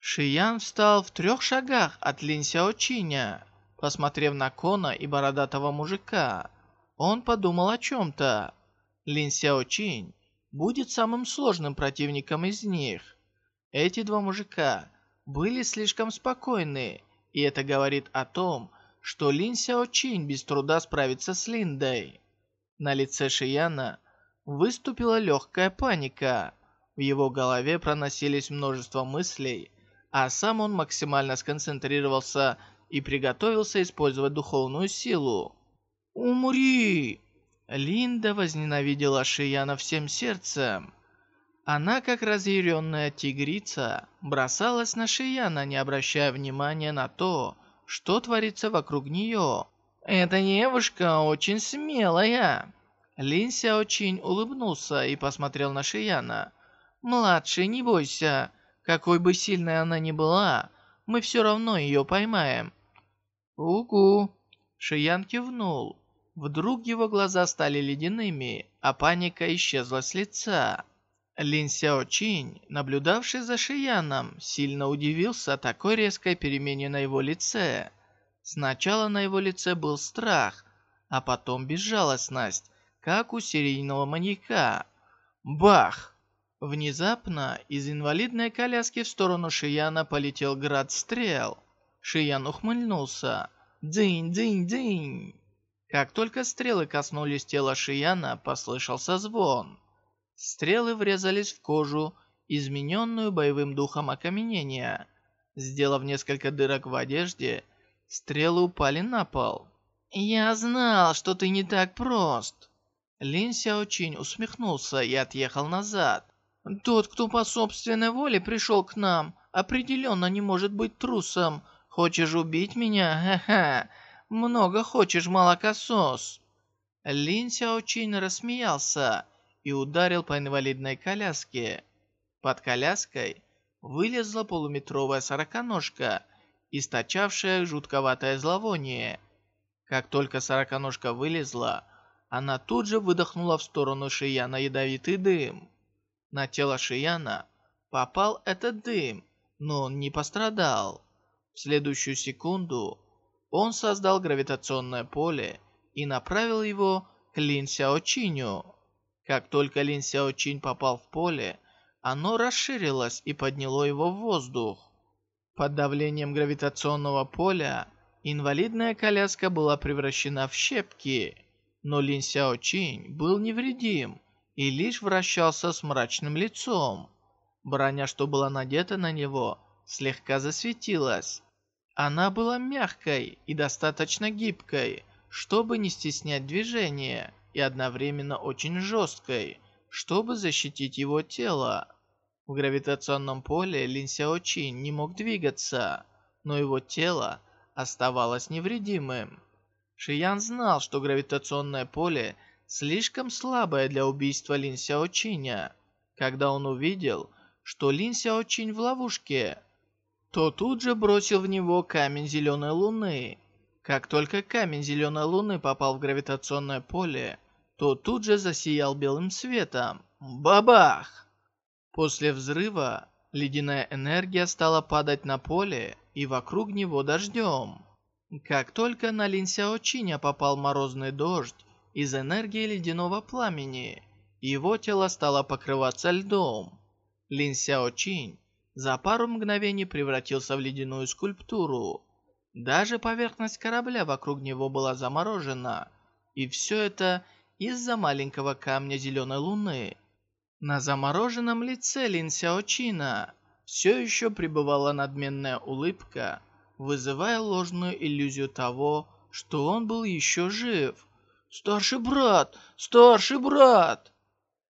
Шиян встал в трех шагах от Лин Сяочиня. Посмотрев на Кона и бородатого мужика, он подумал о чем-то. Лин Сяочинь будет самым сложным противником из них. Эти два мужика были слишком спокойны, и это говорит о том, что Лин Сяо Чин без труда справится с Линдой. На лице Шияна выступила легкая паника. В его голове проносились множество мыслей, а сам он максимально сконцентрировался и приготовился использовать духовную силу. «Умри!» Линда возненавидела Шияна всем сердцем. Она, как разъяренная тигрица, бросалась на Шияна, не обращая внимания на то, что творится вокруг нее. «Эта девушка очень смелая!» Лин очень улыбнулся и посмотрел на Шияна. «Младший, не бойся. Какой бы сильной она ни была, мы все равно ее поймаем». «Угу». Шиян кивнул. Вдруг его глаза стали ледяными, а паника исчезла с лица. Лин Сяо Чинь, наблюдавший за Шияном, сильно удивился такой резкой перемене на его лице. Сначала на его лице был страх, а потом безжалостность, как у серийного маньяка. Бах! Внезапно из инвалидной коляски в сторону Шияна полетел град стрел. Шиян ухмыльнулся. «Дзынь, дзынь, дзынь!» Как только стрелы коснулись тела Шияна, послышался звон. Стрелы врезались в кожу, измененную боевым духом окаменения. Сделав несколько дырок в одежде, стрелы упали на пол. «Я знал, что ты не так прост!» Лин очень усмехнулся и отъехал назад. «Тот, кто по собственной воле пришел к нам, определенно не может быть трусом. Хочешь убить меня? Ха-ха! много хочешь, молокосос!» Лин Сяочин рассмеялся и ударил по инвалидной коляске. Под коляской вылезла полуметровая сороконожка, источавшая жутковатое зловоние. Как только сороконожка вылезла, она тут же выдохнула в сторону Шияна ядовитый дым. На тело Шияна попал этот дым, но он не пострадал. В следующую секунду он создал гравитационное поле и направил его к Лин Сяочиню. Как только Лин Сяочин попал в поле, оно расширилось и подняло его в воздух. Под давлением гравитационного поля инвалидная коляска была превращена в щепки, но Лин Сяочин был невредим и лишь вращался с мрачным лицом. Броня, что была надета на него, слегка засветилась. Она была мягкой и достаточно гибкой, чтобы не стеснять движение, и одновременно очень жесткой, чтобы защитить его тело. В гравитационном поле Лин Сяочин не мог двигаться, но его тело оставалось невредимым. Шиян знал, что гравитационное поле слишком слабое для убийства Лин Сяочиня. Когда он увидел, что Лин Сяочин в ловушке, то тут же бросил в него камень зеленой луны. Как только камень зеленой луны попал в гравитационное поле, то тут же засиял белым светом. Бабах! После взрыва ледяная энергия стала падать на поле и вокруг него дождем. Как только на Лин Сяочиня попал морозный дождь из энергии ледяного пламени, его тело стало покрываться льдом. Лин Сяочинь за пару мгновений превратился в ледяную скульптуру. Даже поверхность корабля вокруг него была заморожена. И все это из-за маленького камня зеленой луны. На замороженном лице Лин Сяочина все еще пребывала надменная улыбка, вызывая ложную иллюзию того, что он был еще жив. «Старший брат! Старший брат!»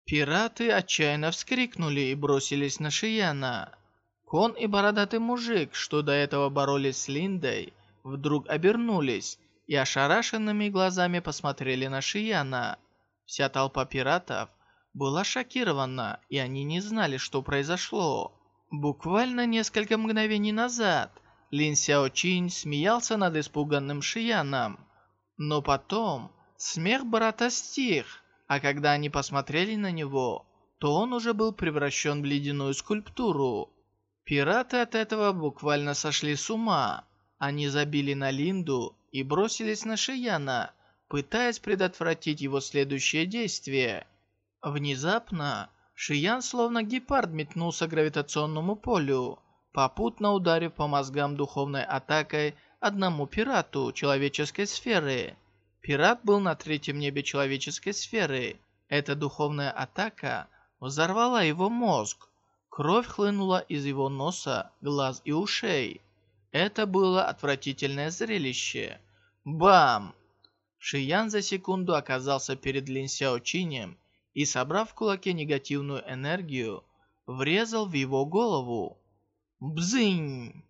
Пираты отчаянно вскрикнули и бросились на Шияна. Кон и бородатый мужик, что до этого боролись с Линдой, вдруг обернулись и ошарашенными глазами посмотрели на Шияна. Вся толпа пиратов была шокирована, и они не знали, что произошло. Буквально несколько мгновений назад Лин Сяо Чин смеялся над испуганным Шияном. Но потом смех брата стих, а когда они посмотрели на него, то он уже был превращен в ледяную скульптуру. Пираты от этого буквально сошли с ума. Они забили на Линду и бросились на Шияна, пытаясь предотвратить его следующее действие. Внезапно Шиян словно гепард метнулся к гравитационному полю, попутно ударив по мозгам духовной атакой одному пирату человеческой сферы. Пират был на третьем небе человеческой сферы. Эта духовная атака взорвала его мозг. Кровь хлынула из его носа, глаз и ушей. Это было отвратительное зрелище. Бам! Шиян за секунду оказался перед Лин Сяочинем и, собрав в кулаке негативную энергию, врезал в его голову. Бзынь!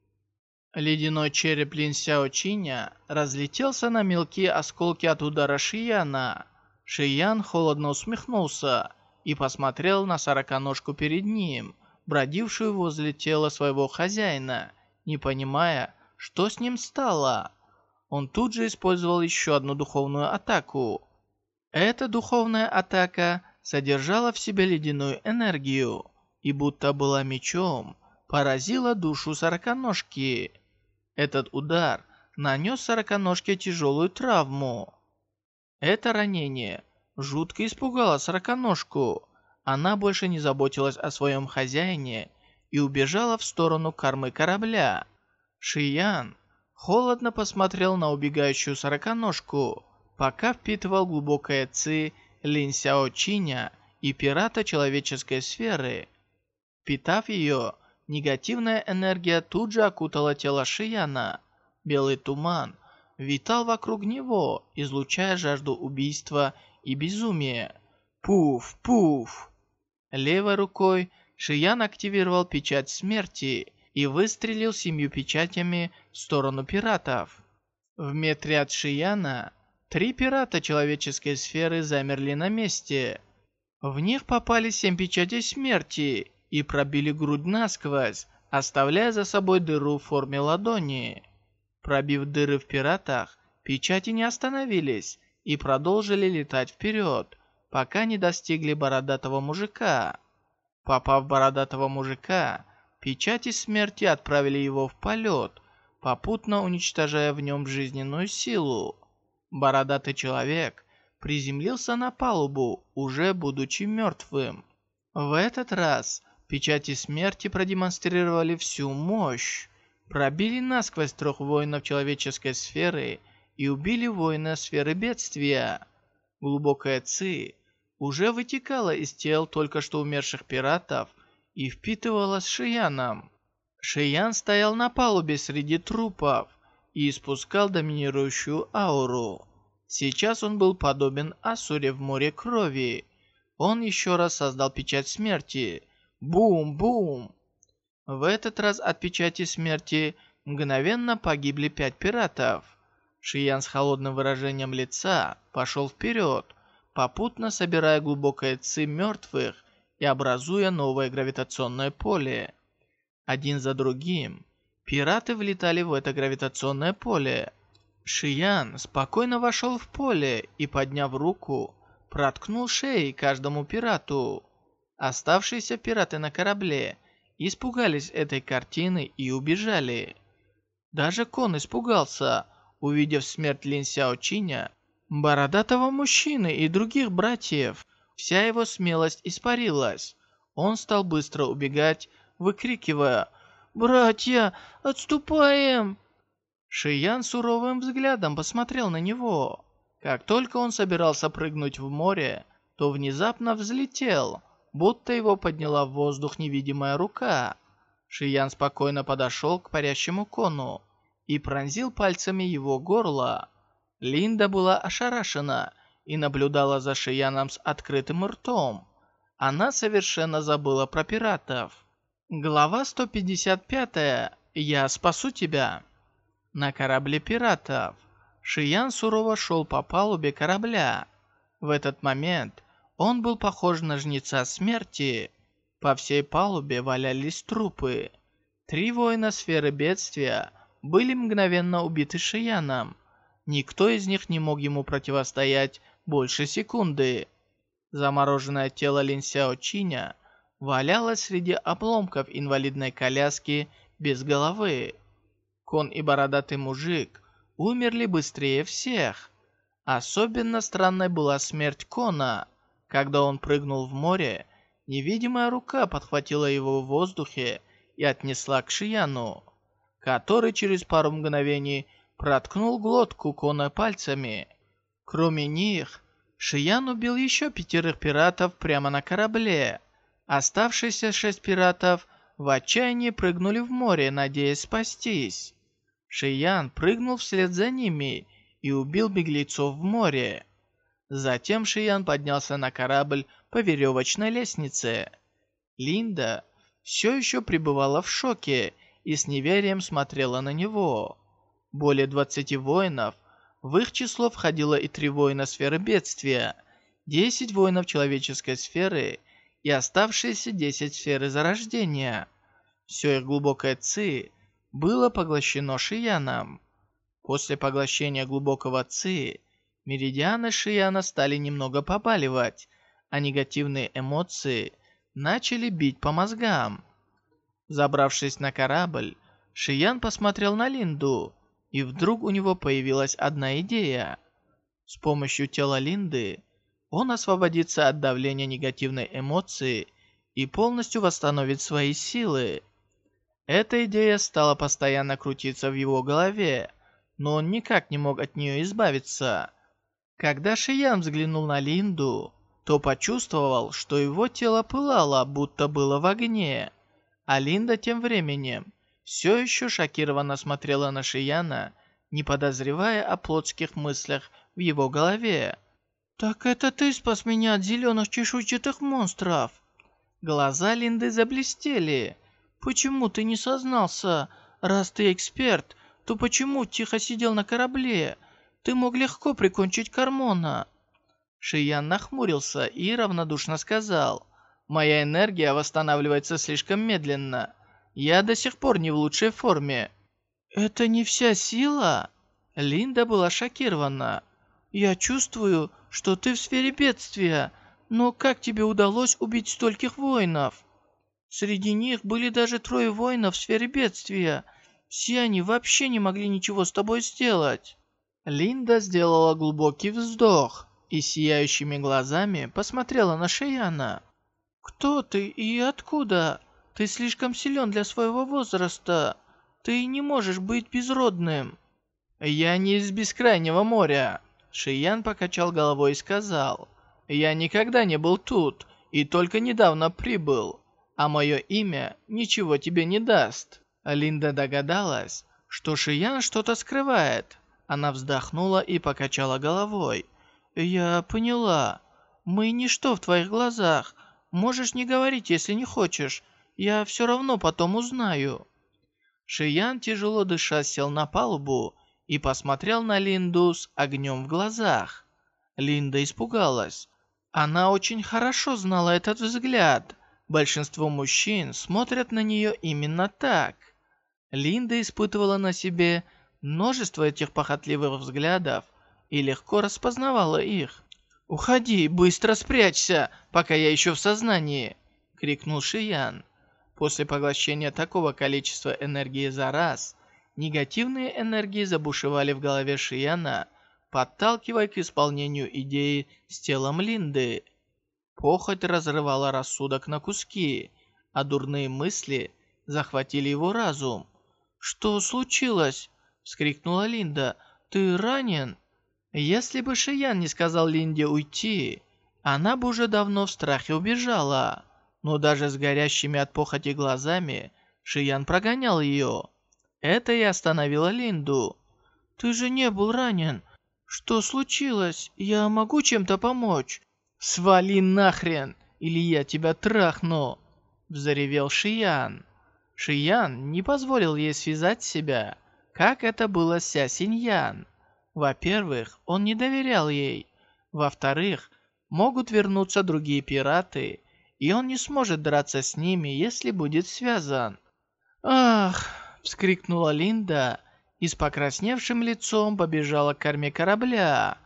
Ледяной череп Лин Сяочиня разлетелся на мелкие осколки от удара Шияна. Шиян холодно усмехнулся и посмотрел на сороконожку перед ним, бродившую возле тела своего хозяина, не понимая, что с ним стало. Он тут же использовал еще одну духовную атаку. Эта духовная атака содержала в себе ледяную энергию и будто была мечом, поразила душу сороконожки. Этот удар нанес сороконожке тяжелую травму. Это ранение жутко испугало сороконожку. Она больше не заботилась о своем хозяине и убежала в сторону кормы корабля. Шиян холодно посмотрел на убегающую сороконожку, пока впитывал глубокое ци Лин Сяо Чиня и пирата человеческой сферы. Впитав ее, негативная энергия тут же окутала тело Шияна. Белый туман витал вокруг него, излучая жажду убийства и безумия. Пуф, пуф! Левой рукой Шиян активировал печать смерти и выстрелил семью печатями в сторону пиратов. В метре от Шияна три пирата человеческой сферы замерли на месте. В них попали семь печатей смерти и пробили грудь насквозь, оставляя за собой дыру в форме ладони. Пробив дыры в пиратах, печати не остановились и продолжили летать вперед, пока не достигли бородатого мужика. Попав в бородатого мужика, Печати смерти отправили его в полет, попутно уничтожая в нем жизненную силу. Бородатый человек приземлился на палубу, уже будучи мертвым. В этот раз печати смерти продемонстрировали всю мощь, пробили насквозь трех воинов человеческой сферы и убили воина сферы бедствия. Глубокая ци уже вытекала из тел только что умерших пиратов и впитывалась Шияном. Шиян стоял на палубе среди трупов и испускал доминирующую ауру. Сейчас он был подобен Асуре в море крови. Он еще раз создал печать смерти. Бум-бум! В этот раз от печати смерти мгновенно погибли пять пиратов. Шиян с холодным выражением лица пошел вперед, попутно собирая глубокое ци мертвых и образуя новое гравитационное поле. Один за другим пираты влетали в это гравитационное поле. Шиян спокойно вошел в поле и, подняв руку, проткнул шеи каждому пирату. Оставшиеся пираты на корабле испугались этой картины и убежали. Даже Кон испугался, увидев смерть Лин Сяо Чиня, бородатого мужчины и других братьев. Вся его смелость испарилась. Он стал быстро убегать, выкрикивая «Братья, отступаем!» Шиян суровым взглядом посмотрел на него. Как только он собирался прыгнуть в море, то внезапно взлетел, будто его подняла в воздух невидимая рука. Шиян спокойно подошел к парящему кону и пронзил пальцами его горло. Линда была ошарашена и наблюдала за Шияном с открытым ртом. Она совершенно забыла про пиратов. Глава 155. Я спасу тебя. На корабле пиратов. Шиян сурово шел по палубе корабля. В этот момент он был похож на жнеца смерти. По всей палубе валялись трупы. Три воина сферы бедствия были мгновенно убиты Шияном. Никто из них не мог ему противостоять больше секунды. Замороженное тело Лин Сяо Чиня валялось среди обломков инвалидной коляски без головы. Кон и бородатый мужик умерли быстрее всех. Особенно странной была смерть Кона. Когда он прыгнул в море, невидимая рука подхватила его в воздухе и отнесла к Шияну, который через пару мгновений проткнул глотку Кона пальцами. Кроме них, Шиян убил еще пятерых пиратов прямо на корабле. Оставшиеся шесть пиратов в отчаянии прыгнули в море, надеясь спастись. Шиян прыгнул вслед за ними и убил беглецов в море. Затем Шиян поднялся на корабль по веревочной лестнице. Линда все еще пребывала в шоке и с неверием смотрела на него. Более 20 воинов, в их число входило и три воина сферы бедствия, 10 воинов человеческой сферы и оставшиеся 10 сферы зарождения. Все их глубокое ци было поглощено Шияном. После поглощения глубокого ци, меридианы Шияна стали немного побаливать, а негативные эмоции начали бить по мозгам. Забравшись на корабль, Шиян посмотрел на Линду, и вдруг у него появилась одна идея. С помощью тела Линды он освободится от давления негативной эмоции и полностью восстановит свои силы. Эта идея стала постоянно крутиться в его голове, но он никак не мог от нее избавиться. Когда Шиян взглянул на Линду, то почувствовал, что его тело пылало, будто было в огне. А Линда тем временем все еще шокированно смотрела на Шияна, не подозревая о плотских мыслях в его голове. «Так это ты спас меня от зеленых чешуйчатых монстров!» Глаза Линды заблестели. «Почему ты не сознался? Раз ты эксперт, то почему тихо сидел на корабле? Ты мог легко прикончить Кармона!» Шиян нахмурился и равнодушно сказал. Моя энергия восстанавливается слишком медленно. Я до сих пор не в лучшей форме. Это не вся сила? Линда была шокирована. Я чувствую, что ты в сфере бедствия, но как тебе удалось убить стольких воинов? Среди них были даже трое воинов в сфере бедствия. Все они вообще не могли ничего с тобой сделать. Линда сделала глубокий вздох и сияющими глазами посмотрела на Шияна. «Кто ты и откуда? Ты слишком силен для своего возраста. Ты не можешь быть безродным». «Я не из бескрайнего моря», — Шиян покачал головой и сказал. «Я никогда не был тут и только недавно прибыл, а мое имя ничего тебе не даст». Линда догадалась, что Шиян что-то скрывает. Она вздохнула и покачала головой. «Я поняла. Мы ничто в твоих глазах, Можешь не говорить, если не хочешь. Я все равно потом узнаю». Шиян, тяжело дыша, сел на палубу и посмотрел на Линду с огнем в глазах. Линда испугалась. Она очень хорошо знала этот взгляд. Большинство мужчин смотрят на нее именно так. Линда испытывала на себе множество этих похотливых взглядов и легко распознавала их. «Уходи, быстро спрячься, пока я еще в сознании!» — крикнул Шиян. После поглощения такого количества энергии за раз, негативные энергии забушевали в голове Шияна, подталкивая к исполнению идеи с телом Линды. Похоть разрывала рассудок на куски, а дурные мысли захватили его разум. «Что случилось?» — вскрикнула Линда. «Ты ранен?» Если бы Шиян не сказал Линде уйти, она бы уже давно в страхе убежала. Но даже с горящими от похоти глазами Шиян прогонял ее. Это и остановило Линду. «Ты же не был ранен. Что случилось? Я могу чем-то помочь?» «Свали нахрен, или я тебя трахну!» Взревел Шиян. Шиян не позволил ей связать себя, как это было Ся Синьян. Во-первых, он не доверял ей. Во-вторых, могут вернуться другие пираты, и он не сможет драться с ними, если будет связан. «Ах!» — вскрикнула Линда и с покрасневшим лицом побежала к корме корабля.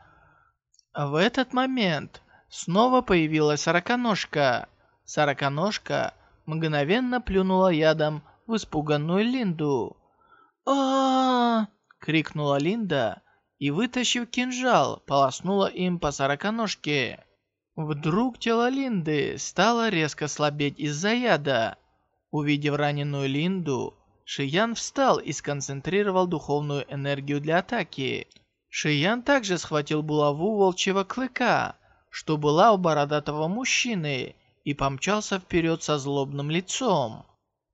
В этот момент снова появилась сороконожка. Сороконожка мгновенно плюнула ядом в испуганную Линду. А, крикнула Линда и, вытащив кинжал, полоснула им по сороконожке. Вдруг тело Линды стало резко слабеть из-за яда. Увидев раненую Линду, Шиян встал и сконцентрировал духовную энергию для атаки. Шиян также схватил булаву волчьего клыка, что была у бородатого мужчины, и помчался вперед со злобным лицом.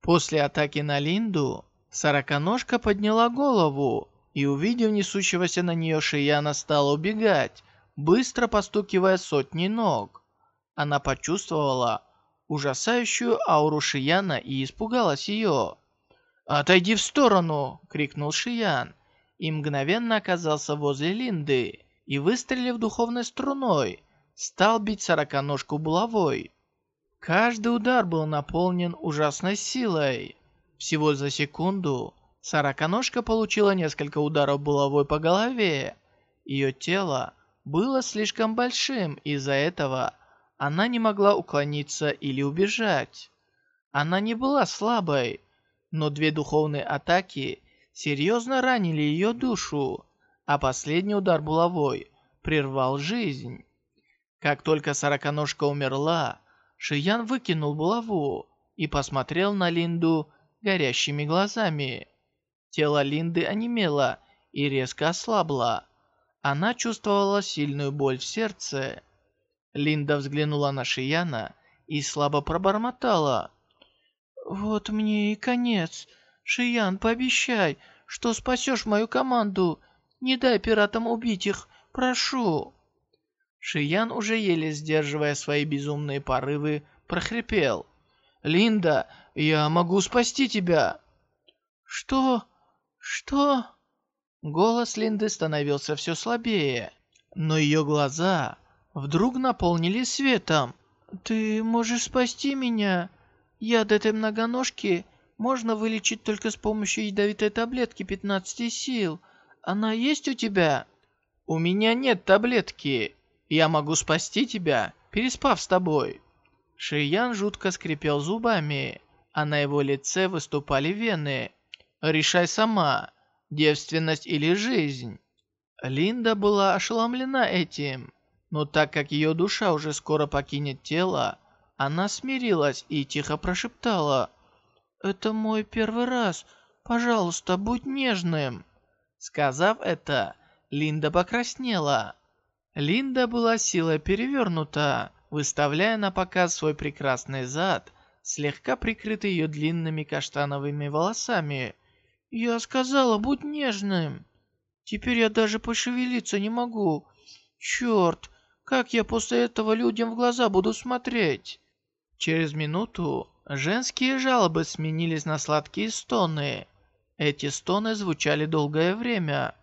После атаки на Линду, сороконожка подняла голову и, увидев несущегося на нее Шияна, стала убегать, быстро постукивая сотни ног. Она почувствовала ужасающую ауру Шияна и испугалась ее. «Отойди в сторону!» — крикнул Шиян и мгновенно оказался возле Линды и, выстрелив духовной струной, стал бить сороконожку булавой. Каждый удар был наполнен ужасной силой. Всего за секунду сороконожка получила несколько ударов булавой по голове. Ее тело было слишком большим, из-за этого она не могла уклониться или убежать. Она не была слабой, но две духовные атаки серьезно ранили ее душу, а последний удар булавой прервал жизнь. Как только сороконожка умерла, Шиян выкинул булаву и посмотрел на Линду горящими глазами. Тело Линды онемело и резко ослабло. Она чувствовала сильную боль в сердце. Линда взглянула на Шияна и слабо пробормотала. «Вот мне и конец. Шиян, пообещай, что спасешь мою команду. Не дай пиратам убить их, прошу!» Шиян, уже еле сдерживая свои безумные порывы, прохрипел. «Линда, я могу спасти тебя!» «Что? Что?» Голос Линды становился все слабее, но ее глаза вдруг наполнились светом. «Ты можешь спасти меня? Яд этой многоножки можно вылечить только с помощью ядовитой таблетки 15 сил. Она есть у тебя?» «У меня нет таблетки. Я могу спасти тебя, переспав с тобой». Шиян жутко скрипел зубами, а на его лице выступали вены. «Решай сама, девственность или жизнь». Линда была ошеломлена этим, но так как ее душа уже скоро покинет тело, она смирилась и тихо прошептала «Это мой первый раз. Пожалуйста, будь нежным». Сказав это, Линда покраснела. Линда была силой перевернута, выставляя на показ свой прекрасный зад, слегка прикрытый ее длинными каштановыми волосами. «Я сказала, будь нежным. Теперь я даже пошевелиться не могу. Черт, как я после этого людям в глаза буду смотреть?» Через минуту Женские жалобы сменились на сладкие стоны. Эти стоны звучали долгое время.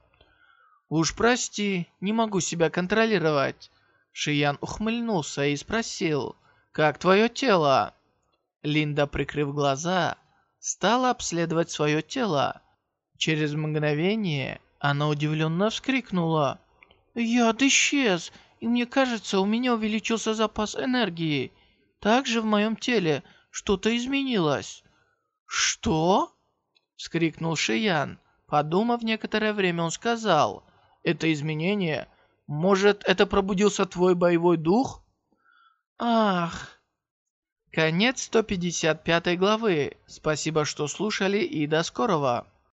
«Уж прости, не могу себя контролировать». Шиян ухмыльнулся и спросил, «Как твое тело?» Линда, прикрыв глаза, стала обследовать свое тело. Через мгновение она удивленно вскрикнула. «Яд исчез, и мне кажется, у меня увеличился запас энергии. Также в моем теле что-то изменилось». «Что?» — вскрикнул Шиян. Подумав некоторое время, он сказал, «Это изменение? Может, это пробудился твой боевой дух?» «Ах!» Конец 155 главы. Спасибо, что слушали и до скорого.